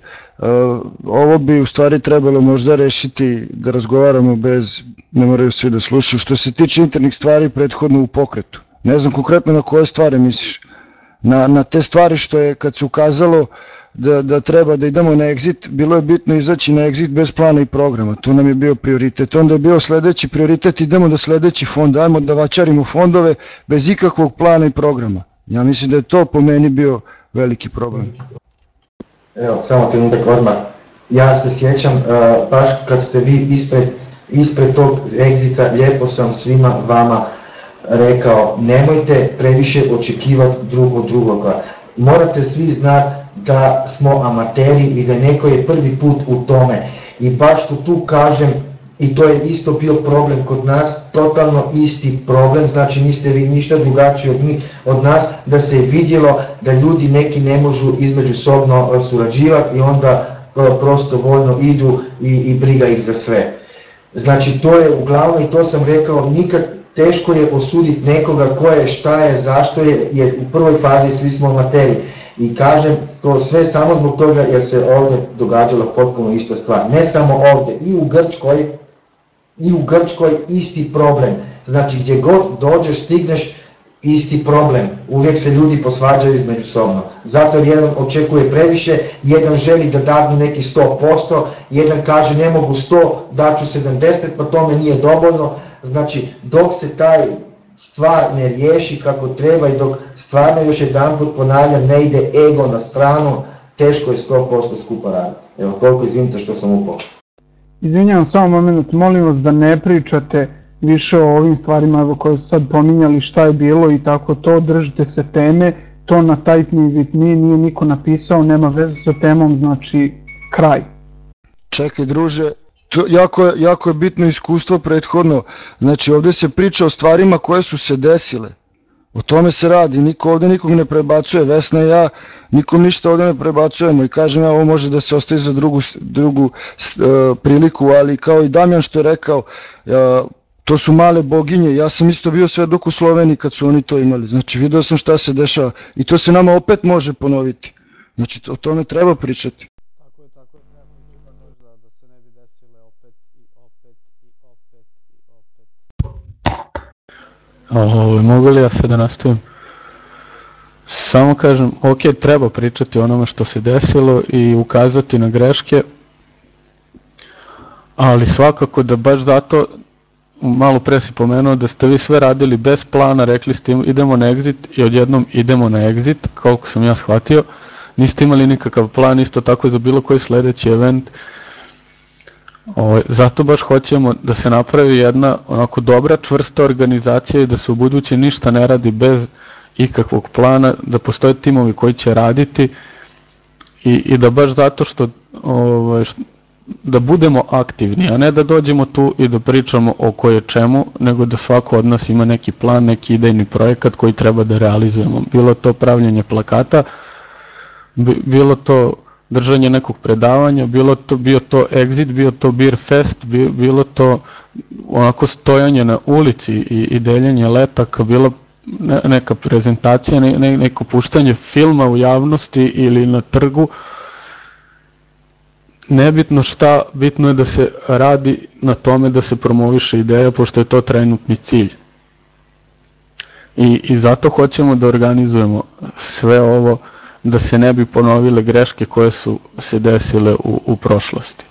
ovo bi u stvari trebalo možda rešiti da razgovaramo bez, ne moraju svi da slušaju, što se tiče internih stvari prethodno u pokretu. Ne znam konkretno na koje stvari misliš na, na te stvari što je kad se ukazalo da, da treba da idemo na exit, bilo je bitno izaći na exit bez plana i programa, to nam je bio prioritet. Onda je bio sledeći prioritet, idemo da sledeći fond, ajmo da vačarimo fondove bez ikakvog plana i programa. Ja mislim da je to po meni bio veliki problem. Evo, samo trenutak odmah. Ja se sjećam, uh, baš kad ste vi ispred, ispred tog exita, lijepo sam svima vama rekao nemojte previše očekivati drugo drugoga. Morate svi znati da smo amateri i da neko je prvi put u tome. I baš što tu kažem, i to je isto bio problem kod nas, totalno isti problem, znači niste vi ništa drugačiji od, mi, od nas, da se je vidjelo da ljudi neki ne možu između sobno surađivati i onda prosto voljno idu i, i briga ih za sve. Znači to je uglavnom i to sam rekao, nikad teško je osuditi nekoga ko je, šta je, zašto je, jer u prvoj fazi svi smo amateri. I kažem to sve samo zbog toga jer se ovdje događala potpuno ista stvar. Ne samo ovdje, i u Grčkoj, i u Grčkoj isti problem. Znači gdje god dođeš, stigneš, isti problem. Uvijek se ljudi posvađaju između sobno. Zato jer jedan očekuje previše, jedan želi da dadnu neki 100%, jedan kaže ne mogu 100, daću 70, pa tome nije dovoljno. Znači, dok se taj stvar ne riješi kako treba i dok stvarno još jedan put ponavljam ne ide ego na stranu, teško je 100% skupa raditi. Evo, toliko izvinite što sam upao. Izvinjavam samo moment, molim vas da ne pričate više o ovim stvarima evo, koje su sad pominjali šta je bilo i tako to, držite se teme, to na Type Me With nije niko napisao, nema veze sa temom, znači kraj. Čekaj druže, to jako, jako je bitno iskustvo prethodno, znači ovde se priča o stvarima koje su se desile, o tome se radi, niko ovde nikog ne prebacuje, Vesna i ja nikom ništa ovde ne prebacujemo i kažem ja ovo može da se ostaje za drugu, drugu uh, priliku, ali kao i Damjan što je rekao, uh, to su male boginje, ja sam isto bio sve dok u Sloveniji kad su oni to imali, znači video sam šta se dešava i to se nama opet može ponoviti, znači o tome treba pričati. Tako je, tako je, treba pričati možda da se ne bi desile opet i opet i opet i opet. Ovo, mogu li ja sad da nastavim? Samo kažem, ok, treba pričati o onome što se desilo i ukazati na greške, ali svakako da baš zato malo pre si pomenuo da ste vi sve radili bez plana, rekli ste idemo na exit i odjednom idemo na exit, koliko sam ja shvatio, niste imali nikakav plan, isto tako za bilo koji sledeći event. O, ovaj, zato baš hoćemo da se napravi jedna onako dobra, čvrsta organizacija i da se u buduće ništa ne radi bez ikakvog plana, da postoje timovi koji će raditi i, i da baš zato što, ovaj, što da budemo aktivni, a ne da dođemo tu i da pričamo o koje čemu, nego da svako od nas ima neki plan, neki idejni projekat koji treba da realizujemo. Bilo to pravljenje plakata, bilo to držanje nekog predavanja, bilo to, bio to exit, bio to beer fest, bilo to onako stojanje na ulici i, i deljenje letaka, bilo neka prezentacija, ne, neko puštanje filma u javnosti ili na trgu, nebitno šta, bitno je da se radi na tome da se promoviše ideja, pošto je to trenutni cilj. I, I zato hoćemo da organizujemo sve ovo, da se ne bi ponovile greške koje su se desile u, u prošlosti.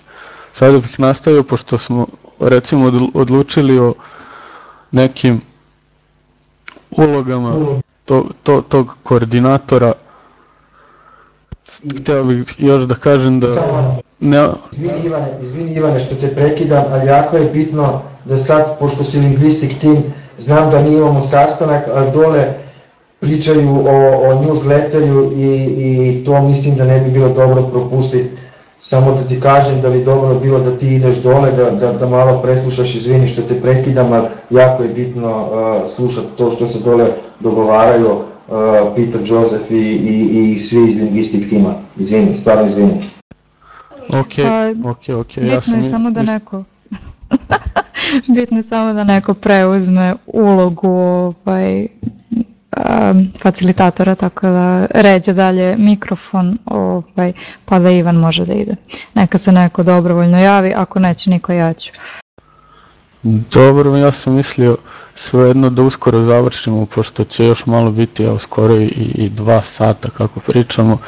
Sada bih nastavio, pošto smo recimo odlučili o nekim ulogama to, to, tog koordinatora hteo bih još da kažem da... Ne... Izvini Ivane, izvini Ivane što te prekidam, ali jako je bitno da sad, pošto si lingvistik tim, znam da mi imamo sastanak, ali dole pričaju o, o newsletteru i, i to mislim da ne bi bilo dobro propustiti. Samo da ti kažem da bi dobro bilo da ti ideš dole, da, da, da malo preslušaš, izvini što te prekidam, ali jako je bitno uh, slušati to što se dole dogovaraju uh, Peter Joseph i, i, i svi iz lingvistik tima. Izvini, stvarno izvini. Ok, pa, ok, ok. Bitno ja sam... je samo da neko bitno je samo da neko preuzme ulogu ovaj, um, facilitatora, tako da ređe dalje mikrofon, ovaj, pa da Ivan može da ide. Neka se neko dobrovoljno javi, ako neće niko ja ću. Dobro, ja sam mislio svejedno da uskoro završimo, pošto će još malo biti, evo skoro i, i dva sata kako pričamo,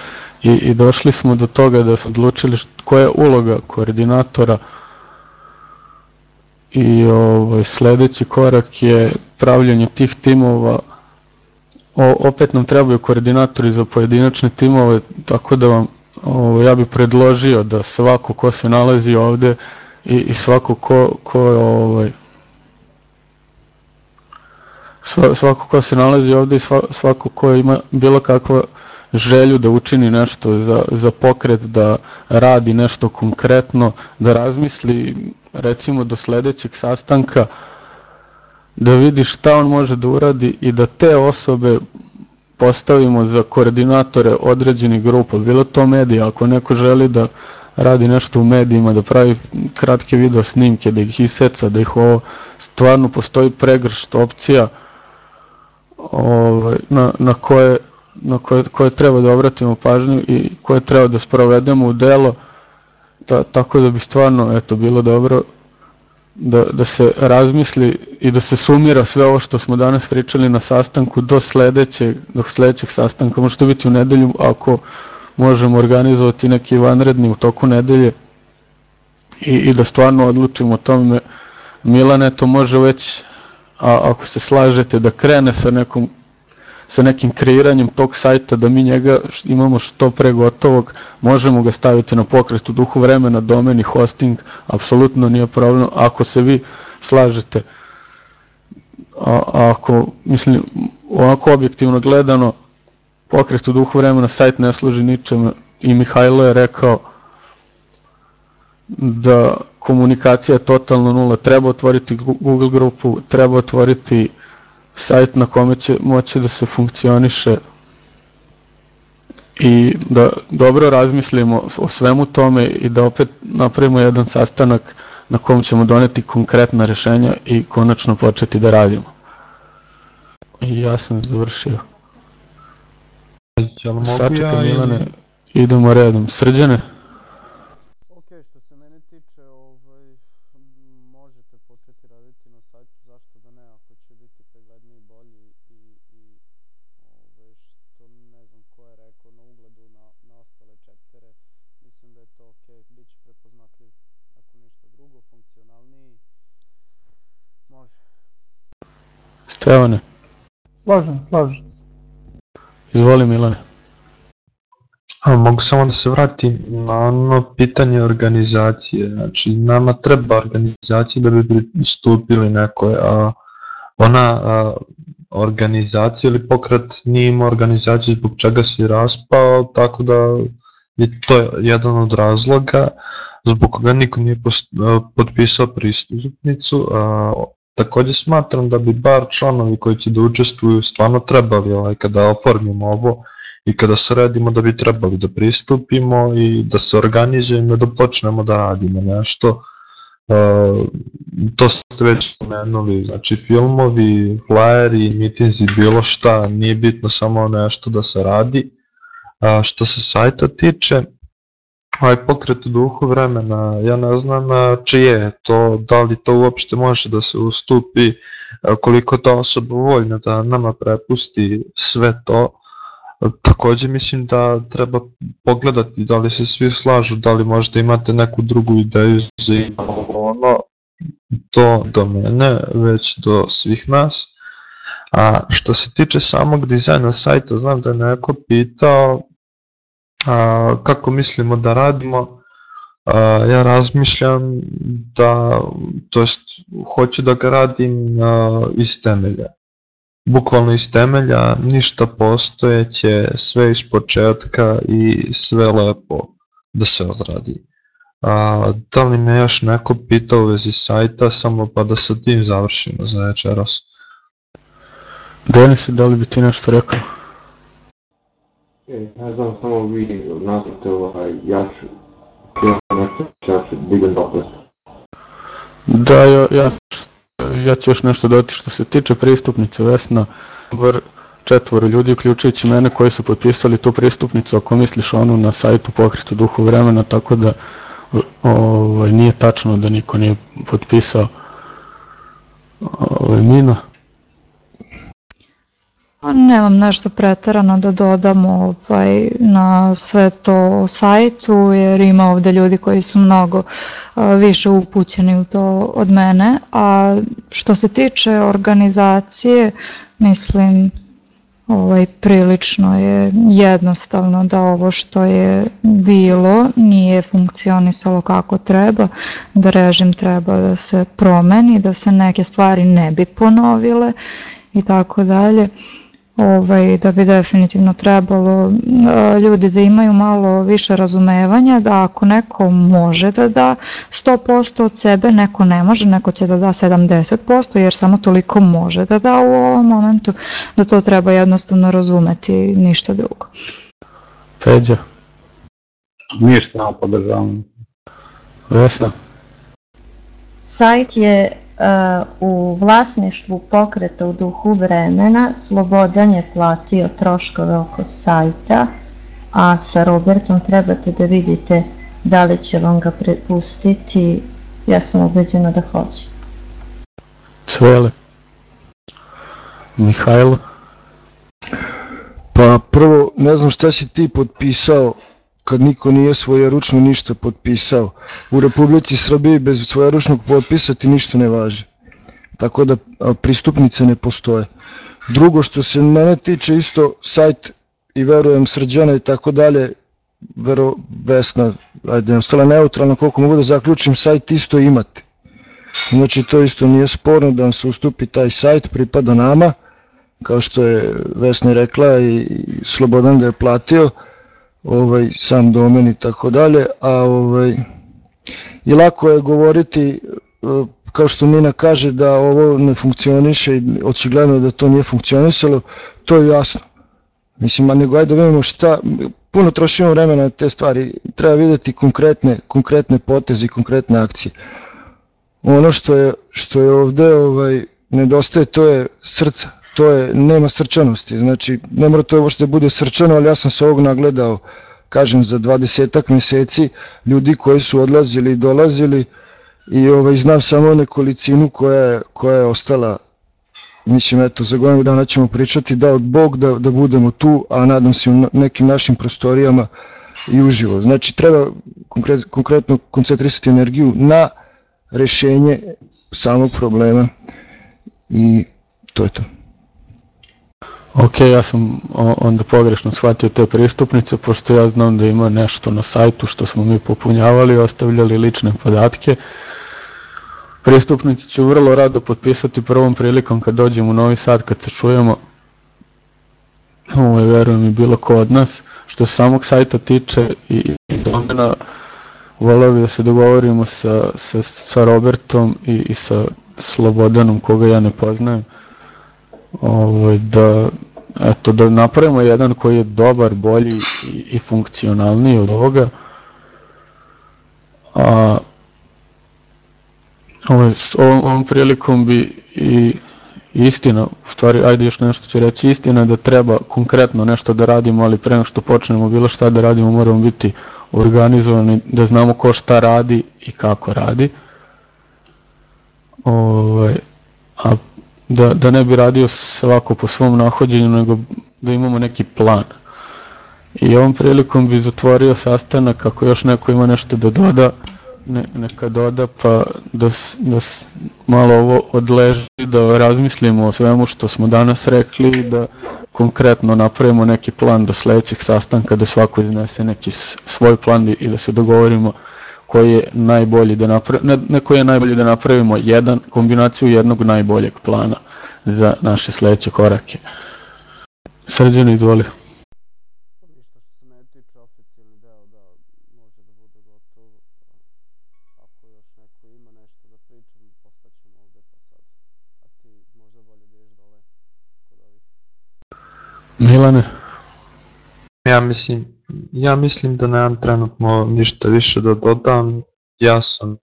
i, i došli smo do toga da smo odlučili koja je uloga koordinatora. I ovaj, sledeći korak je pravljanje tih timova, o, opet nam trebaju koordinatori za pojedinačne timove, tako da vam ovaj, ja bih predložio da svako ko se nalazi ovde i, i svako ko, ko ovaj, svako ko se nalazi ovde i svako ko ima bilo kakva želju da učini nešto za, za pokret, da radi nešto konkretno, da razmisli recimo do sledećeg sastanka, da vidi šta on može da uradi i da te osobe postavimo za koordinatore određenih grupa, bilo to medija, ako neko želi da radi nešto u medijima, da pravi kratke video snimke, da ih iseca, da ih ovo, stvarno postoji pregršt opcija ovaj, na, na, koje, na koje, koje treba da obratimo pažnju i koje treba da sprovedemo u delo, da, tako da bi stvarno eto, bilo dobro da, da se razmisli i da se sumira sve ovo što smo danas pričali na sastanku do sledećeg, do sledećeg sastanka, može to biti u nedelju ako možemo organizovati neki vanredni u toku nedelje i, i da stvarno odlučimo o tome. Milane to može već, a, ako se slažete, da krene sa nekom sa nekim kreiranjem tog sajta da mi njega imamo što pre gotovog, možemo ga staviti na pokret u duhu vremena, domen i hosting, apsolutno nije problem, ako se vi slažete. A, ako, mislim, onako objektivno gledano, pokret u duhu vremena, sajt ne služi ničem i Mihajlo je rekao da komunikacija je totalno nula, treba otvoriti Google grupu, treba otvoriti sajt na kome će moći da se funkcioniše i da dobro razmislimo o svemu tome i da opet napravimo jedan sastanak na kom ćemo doneti konkretna rešenja i konačno početi da radimo. I ja sam završio. Sačekaj Milane, idemo redom. Srđane? Mislim da je to ok, bit će prepoznatljiv ako ništa drugo. profesionalniji. Može. Stevane, Slažem, slažem. se. izvoli Milane. A, mogu samo da se vratim na ono pitanje organizacije. Znači, nama treba organizacija da bi pristupili nekoj, a ona a, organizacija ili pokret nije imao organizaciju zbog čega se raspao, tako da je to jedan od razloga zbog koga niko nije potpisao pristupnicu. A, takođe smatram da bi bar članovi koji će da učestvuju stvarno trebali ovaj, kada oformimo ovo i kada sredimo da bi trebali da pristupimo i da se organizujemo da počnemo da radimo nešto. Uh, to ste već spomenuli, znači filmovi, flyeri, mitinzi, bilo šta, nije bitno samo nešto da se radi. A što se sajta tiče, ovaj pokret u duhu vremena, ja ne znam čije je to, da li to uopšte može da se ustupi, koliko ta osoba voljna da nama prepusti sve to. Takođe mislim da treba pogledati da li se svi slažu, da li možda imate neku drugu ideju za ono, to do mene, već do svih nas. A što se tiče samog dizajna sajta, znam da je neko pitao a, kako mislimo da radimo, a, ja razmišljam da, to jest, hoću da ga radim a, iz temelja bukvalno iz temelja, ništa postojeće, sve iz početka i sve lepo da se odradi. A, da li me još neko pitao u vezi sajta, samo pa da sa tim završimo za večeras. Denis, da li bi ti nešto rekao? E, znam, samo vi nazvate ovaj jaču, ja nešto big and dopless. Da, ja, ja, ja ću još nešto dodati što se tiče pristupnice Vesna, bar četvoro ljudi, uključujući mene koji su potpisali tu pristupnicu, ako misliš onu na sajtu pokretu duhu vremena, tako da ovaj, nije tačno da niko nije potpisao ovaj, Mina. Pa Nemam nešto preterano da dodam ovaj, na sve to sajtu, jer ima ovde ljudi koji su mnogo više upućeni u to od mene. A što se tiče organizacije, mislim, ovaj, prilično je jednostavno da ovo što je bilo nije funkcionisalo kako treba, da režim treba da se promeni, da se neke stvari ne bi ponovile i tako dalje ovaj, da bi definitivno trebalo a, ljudi da imaju malo više razumevanja, da ako neko može da da 100% od sebe, neko ne može, neko će da da 70%, jer samo toliko može da da u ovom momentu, da to treba jednostavno razumeti, ništa drugo. Feđa, Ništa, samo podržavam. Vesna, Sajt je u vlasništvu pokreta u duhu vremena, Slobodan je platio troškove oko sajta, a sa Robertom trebate da vidite da li će vam ga prepustiti, ja sam ubeđena da hoće. Cvele, Mihajlo, Pa prvo, ne znam šta si ti potpisao kad niko nije svojeručno ništa potpisao. U Republici Srbiji bez svojeručnog potpisa ti ništa ne važi. Tako da pristupnice ne postoje. Drugo što se mene tiče isto sajt i verujem srđana i tako dalje, vero, Vesna, ajde, ostala neutralna, koliko mogu da zaključim, sajt isto imate. Znači to isto nije sporno da vam se ustupi taj sajt, pripada nama, kao što je Vesna rekla i Slobodan da je platio ovaj sam domen i tako dalje, a ovaj i lako je govoriti eh, kao što Mina kaže da ovo ne funkcioniše i očigledno da to nije funkcionisalo, to je jasno. Mislim, a nego ajde da vidimo šta, puno trošimo vremena na te stvari, treba videti konkretne, konkretne poteze i konkretne akcije. Ono što je, što je ovde ovaj, nedostaje, to je srca, to je, nema srčanosti, znači ne mora to uopšte da bude srčano, ali ja sam se ovog nagledao, kažem, za dvadesetak meseci ljudi koji su odlazili i dolazili i ovaj, znam samo nekolicinu koja je, koja je ostala mislim eto za godinu dana ćemo pričati da od Bog da, da budemo tu, a nadam se u nekim našim prostorijama i uživo. Znači treba konkret, konkretno koncentrisati energiju na rešenje samog problema i to je to. Ok, ja sam onda pogrešno shvatio te pristupnice, pošto ja znam da ima nešto na sajtu što smo mi popunjavali, ostavljali lične podatke. Pristupnice ću vrlo rado potpisati prvom prilikom kad dođem u Novi Sad, kad se čujemo. Ovo je, verujem, i bilo ko od nas. Što se samog sajta tiče i, domena, voleo bi da se dogovorimo sa, sa, sa Robertom i, i sa Slobodanom, koga ja ne poznajem ovaj, da, eto, da napravimo jedan koji je dobar, bolji i, i funkcionalniji od ovoga. A ovaj, ovom, ovom prilikom bi i istina, u stvari, ajde još nešto ću reći, istina je da treba konkretno nešto da radimo, ali pre nego što počnemo bilo šta da radimo, moramo biti organizovani, da znamo ko šta radi i kako radi. Ovaj, a da, da ne bi radio svako po svom nahođenju, nego da imamo neki plan. I ovom prilikom bi zatvorio sastanak, ako još neko ima nešto da doda, ne, neka doda, pa da, da malo ovo odleži, da razmislimo o svemu što smo danas rekli da konkretno napravimo neki plan do sledećeg sastanka, da svako iznese neki svoj plan i da se dogovorimo koji je najbolji da napravimo, ne, ne koji je najbolji da napravimo jedan, kombinaciju jednog najboljeg plana za naše sledeće korake. Srđan, izvoli. Ništa što se mene tiče, oficijalni deo da može da bude gotov. Ako još neko ima nešto da pričam, postaćemo ovde pa sad. A ti možda bolje da ješ dole kod ovih. Milane? Ja mislim, ja mislim da nemam trenutno ništa više da dodam. Ja sam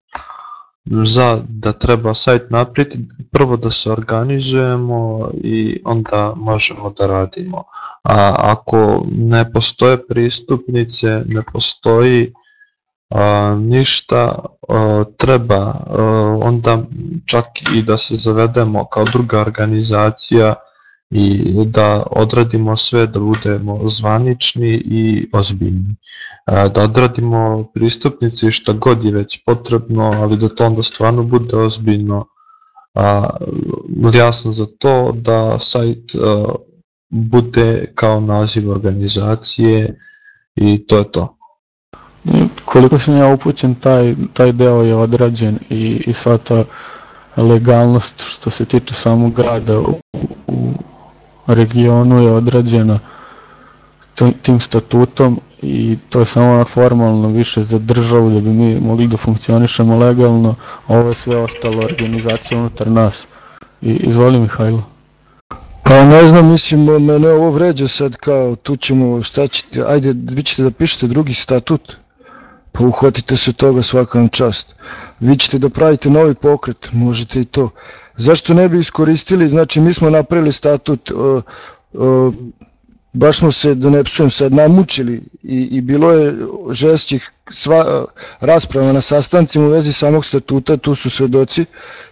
za da treba sajt napriti, prvo da se organizujemo i onda možemo da radimo. A ako ne postoje pristupnice, ne postoji a, ništa, a, treba a, onda čak i da se zavedemo kao druga organizacija i da odradimo sve da budemo zvanični i ozbiljni. Da odradimo pristupnici šta god je već potrebno, ali da to onda stvarno bude ozbiljno. Ja sam za to da sajt bude kao naziv organizacije i to je to. Koliko sam ja upućen, taj, taj deo je odrađen i, i sva ta legalnost što se tiče samog grada u, u regionu je odrađena tim statutom i to je samo formalno više za državu da bi mi mogli da funkcionišemo legalno, a ovo je sve ostalo organizacija unutar nas. I, izvoli Mihajlo. Pa ne znam, mislim, mene ovo vređa sad kao, tu ćemo, šta ćete, ajde, vi ćete da pišete drugi statut, pa uhvatite se toga svaka čast. Vi ćete da pravite novi pokret, možete i to. Zašto ne bi iskoristili, znači mi smo napravili statut, baš smo se, da ne psujem sad, namučili i, i bilo je žestih sva, rasprava na sastancima u vezi samog statuta, tu su svedoci,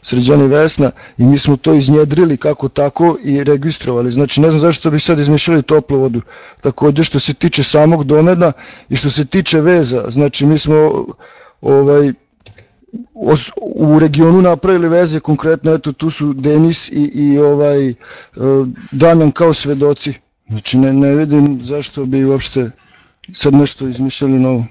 Sređani Vesna, i mi smo to iznjedrili kako tako i registrovali. Znači, ne znam zašto bi sad izmišljali toplu vodu. Takođe, što se tiče samog domena i što se tiče veza, znači, mi smo ovaj, u regionu napravili veze, konkretno, eto, tu su Denis i, i ovaj, Damjan kao svedoci Znači ne, ne vidim zašto bi uopšte sad nešto izmišljali novo.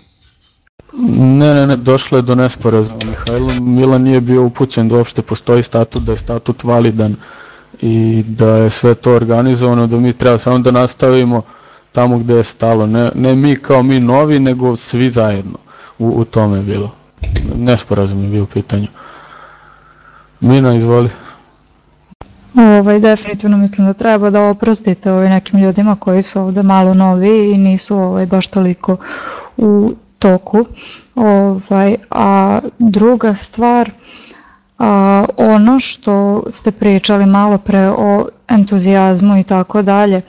Ne, ne, ne, došlo je do nesporazuma. Mihajlo Milan nije bio upućen da uopšte postoji statut, da je statut validan i da je sve to organizovano, da mi treba samo da nastavimo tamo gde je stalo. Ne, ne mi kao mi novi, nego svi zajedno. U, u tome je bilo. Nesporazum je bio u pitanju. Mina, izvoli. Ovaj, definitivno mislim da treba da oprostite ovaj, nekim ljudima koji su ovde malo novi i nisu ovaj, baš toliko u toku. Ovaj, a druga stvar, a, ono što ste pričali malo pre o entuzijazmu i tako dalje,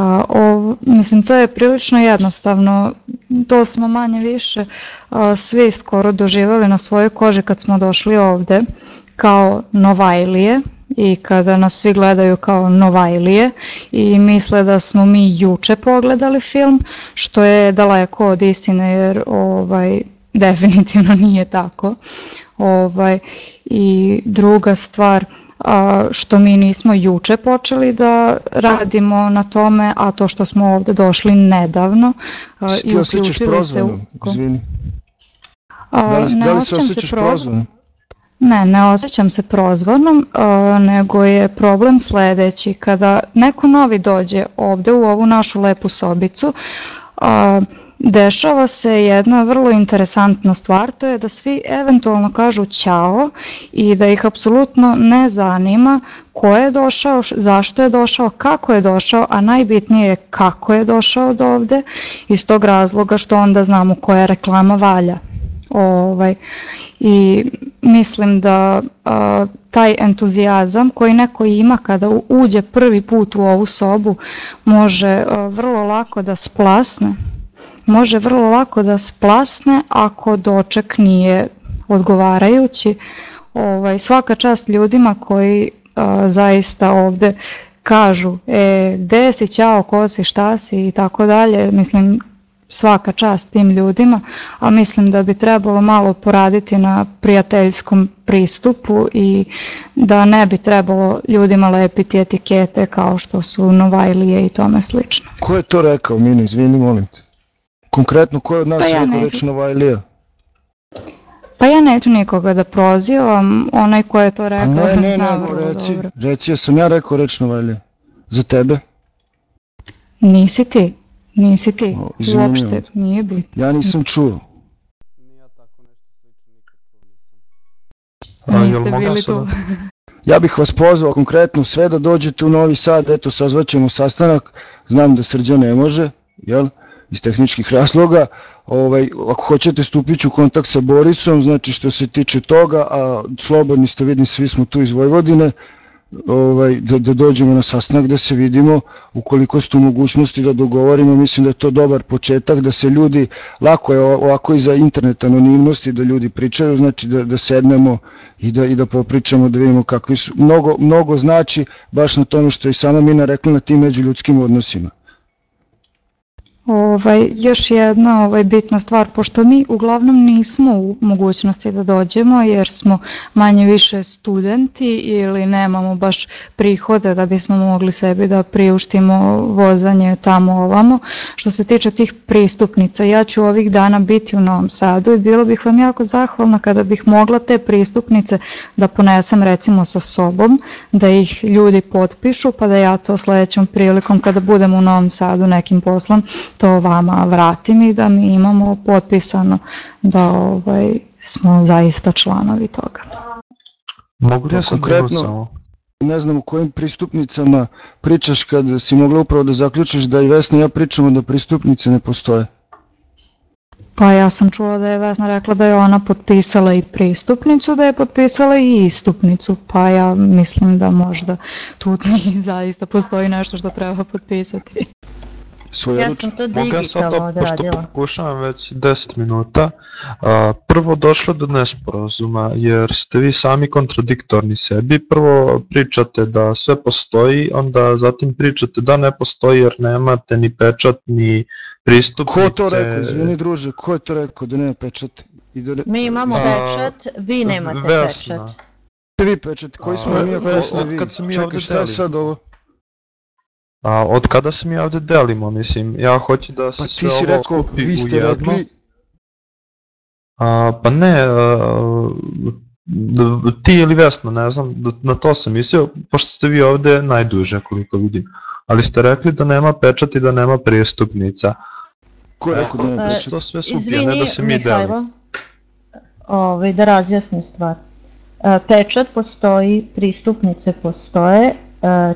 a, mislim to je prilično jednostavno, to smo manje više a, svi skoro doživali na svojoj koži kad smo došli ovde kao Novajlije, i kada nas svi gledaju kao Novajlije i misle da smo mi juče pogledali film, što je daleko od istine jer ovaj, definitivno nije tako. Ovaj, I druga stvar, što mi nismo juče počeli da radimo na tome, a to što smo ovde došli nedavno Si ti osjećaš uključili se u... prozvano, izvini. Da li, ne da li se osjećaš prozvan- prozvano? Ne, ne osjećam se prozvanom, nego je problem sledeći. Kada neko novi dođe ovde u ovu našu lepu sobicu, dešava se jedna vrlo interesantna stvar, to je da svi eventualno kažu ćao i da ih apsolutno ne zanima ko je došao, zašto je došao, kako je došao, a najbitnije je kako je došao do ovde, iz tog razloga što onda znamo koja reklama valja. Ovaj, I mislim da a, taj entuzijazam koji neko ima kada uđe prvi put u ovu sobu može a, vrlo lako da splasne. Može vrlo lako da splasne ako doček nije odgovarajući. Ovaj, svaka čast ljudima koji a, zaista ovde kažu e, gde si, ćao, ko si, šta si i tako dalje. Mislim, svaka čast tim ljudima, a mislim da bi trebalo malo poraditi na prijateljskom pristupu i da ne bi trebalo ljudima lepiti etikete kao što su Novajlije i tome slično. Ko je to rekao, Mini, izvini, molim te? Konkretno, ko je od nas Pa ja rekao ne reč Novajlija? Pa ja neću nikoga da prozivam, onaj ko je to Pa rekao ne, ne, zna nego vrlo reci, dobro. reci, jesam ja rekao reč Novajlija? Za tebe? Nisi ti, nisi ti, O, uopšte nije bitno. Ja nisam čuo. Ni ja tako nešto slično nikad čuo nisam. A, jel Niste mogu sada? tu. Ja bih vas pozvao konkretno sve da dođete u Novi Sad, eto sazvaćemo sastanak, znam da Srđa ne može, jel, iz tehničkih razloga, ovaj, ako hoćete stupit ću u kontakt sa Borisom, znači što se tiče toga, a slobodni ste, vidim svi smo tu iz Vojvodine, ovaj, da, da dođemo na sastanak da se vidimo ukoliko ste u mogućnosti da dogovorimo, mislim da je to dobar početak da se ljudi, lako je ovako i za internet anonimnosti da ljudi pričaju, znači da, da sednemo i da, i da popričamo da vidimo kakvi su, mnogo, mnogo znači baš na tome što je sama Mina rekla na tim međuljudskim odnosima. Ovaj, još jedna ovaj, bitna stvar, pošto mi uglavnom nismo u mogućnosti da dođemo jer smo manje više studenti ili nemamo baš prihode da bismo mogli sebi da priuštimo vozanje tamo ovamo. Što se tiče tih pristupnica, ja ću ovih dana biti u Novom Sadu i bilo bih vam jako zahvalna kada bih mogla te pristupnice da ponesem recimo sa sobom, da ih ljudi potpišu pa da ja to sledećom prilikom kada budem u Novom Sadu nekim poslom to vama vratim i da mi imamo potpisano da ovaj, smo zaista članovi toga. Mogu li ja Pa sad konkretno- samo? Ne znam u kojim pristupnicama pričaš kad si mogla upravo da zaključiš da i Vesna i ja pričamo da pristupnice ne postoje. Pa ja sam čula da je Vesna rekla da je ona potpisala i pristupnicu, da je potpisala i istupnicu, pa ja mislim da možda tu zaista postoji nešto što treba potpisati. Svoje Ja sam to digitalno to, pošto odradila. pokušavam već 10 minuta, a, prvo došlo do nesporazuma, jer ste vi sami kontradiktorni sebi, prvo pričate da sve postoji, onda zatim pričate da ne postoji jer nemate ni pečat, ni pristupnice. Ko to rekao, izvini druže, ko je to rekao da nema pečat? I da ne... Mi imamo A, pečat, vi nemate Vesna. pečat. Vi pečat, koji smo A, mi, ako ste vi? Čekaj, šta je sad ovo? A od kada se mi ovde delimo, mislim, ja hoću da se Pa ti sve si ovo rekao, skupi vi u ste rekli, A, pa ne, a, d- ti ili Vesna, ne znam, d- na to sam mislio, pošto ste vi ovde najduže koliko vidim. Ali ste rekli da nema pečat i da nema pristupnica. ko je rekao da nema E, pečat? To sve a ne Izvini, da se mi delimo. Mihajlo, ovaj, da razjasnim stvar. E, Pečat postoji, pristupnice postoje, e,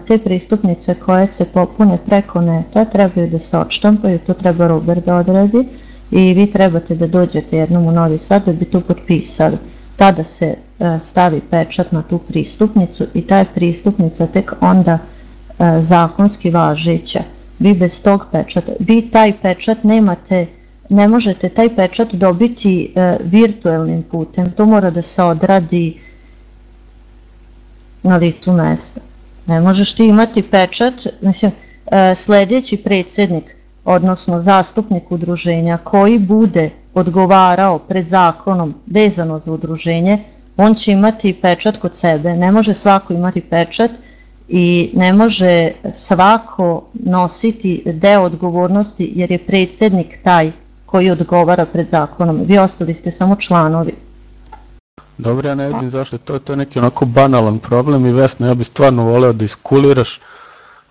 te pristupnice koje se popune preko neta trebaju da se odštampaju, to treba Robert da odradi i vi trebate da dođete jednom u Novi Sad da bi to potpisali. Tada se e, stavi pečat na tu pristupnicu i ta je pristupnica tek onda e, zakonski važeća. Vi bez tog pečata, vi taj pečat nemate, ne možete taj pečat dobiti e, virtuelnim putem, to mora da se odradi na licu mesta. Ne možeš ti imati pečat, mislim, e, sledeći predsednik, odnosno zastupnik udruženja koji bude odgovarao pred zakonom vezano za udruženje, on će imati pečat kod sebe, ne može svako imati pečat i ne može svako nositi deo odgovornosti jer je predsjednik taj koji odgovara pred zakonom. Vi ostali ste samo članovi. Dobro, ja ne vidim zašto to, to je neki onako banalan problem i Vesna, ja bih stvarno voleo da iskuliraš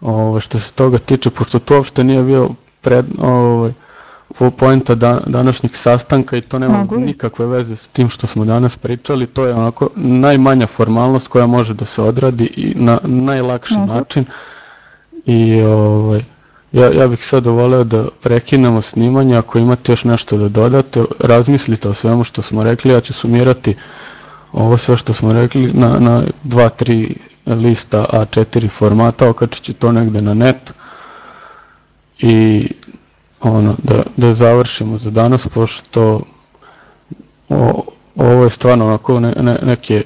ovaj, što se toga tiče, pošto to uopšte nije bio pred, ovaj, poenta da, današnjeg sastanka i to nema Mogu li? nikakve veze s tim što smo danas pričali, to je onako najmanja formalnost koja može da se odradi i na najlakši Mogu. način i ovaj, ja, ja bih sad voleo da prekinemo snimanje, ako imate još nešto da dodate, razmislite o svemu što smo rekli, ja ću sumirati ovo sve što smo rekli na, na dva, tri lista A4 formata, okačit ću to negde na net i ono, da, da završimo za danas, pošto o, ovo je stvarno onako ne, ne, neke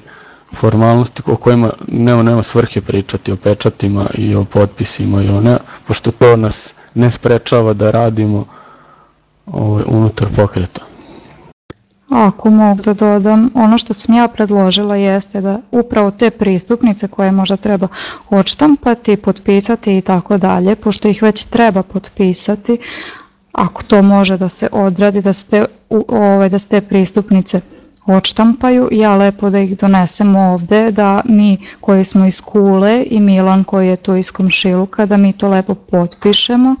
formalnosti o kojima nema, nema svrhe pričati, o pečatima i o potpisima i o ne, pošto to nas ne sprečava da radimo ovaj, unutar pokreta. Ako mogu da dodam, ono što sam ja predložila jeste da upravo te pristupnice koje možda treba odštampati, potpisati i tako dalje, pošto ih već treba potpisati, ako to može da se odradi, da ste, u- ovaj, da ste pristupnice odštampaju, ja lepo da ih donesem ovde, da mi koji smo iz Kule i Milan koji je tu iz Komšiluka, da mi to lepo potpišemo,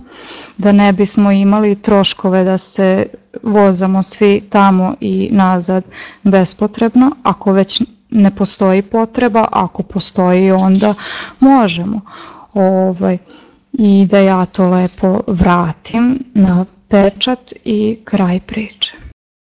da ne bismo imali troškove da se vozamo svi tamo i nazad bespotrebno, ako već ne postoji potreba, ako postoji onda možemo. Ovaj, I da ja to lepo vratim na pečat i kraj priče.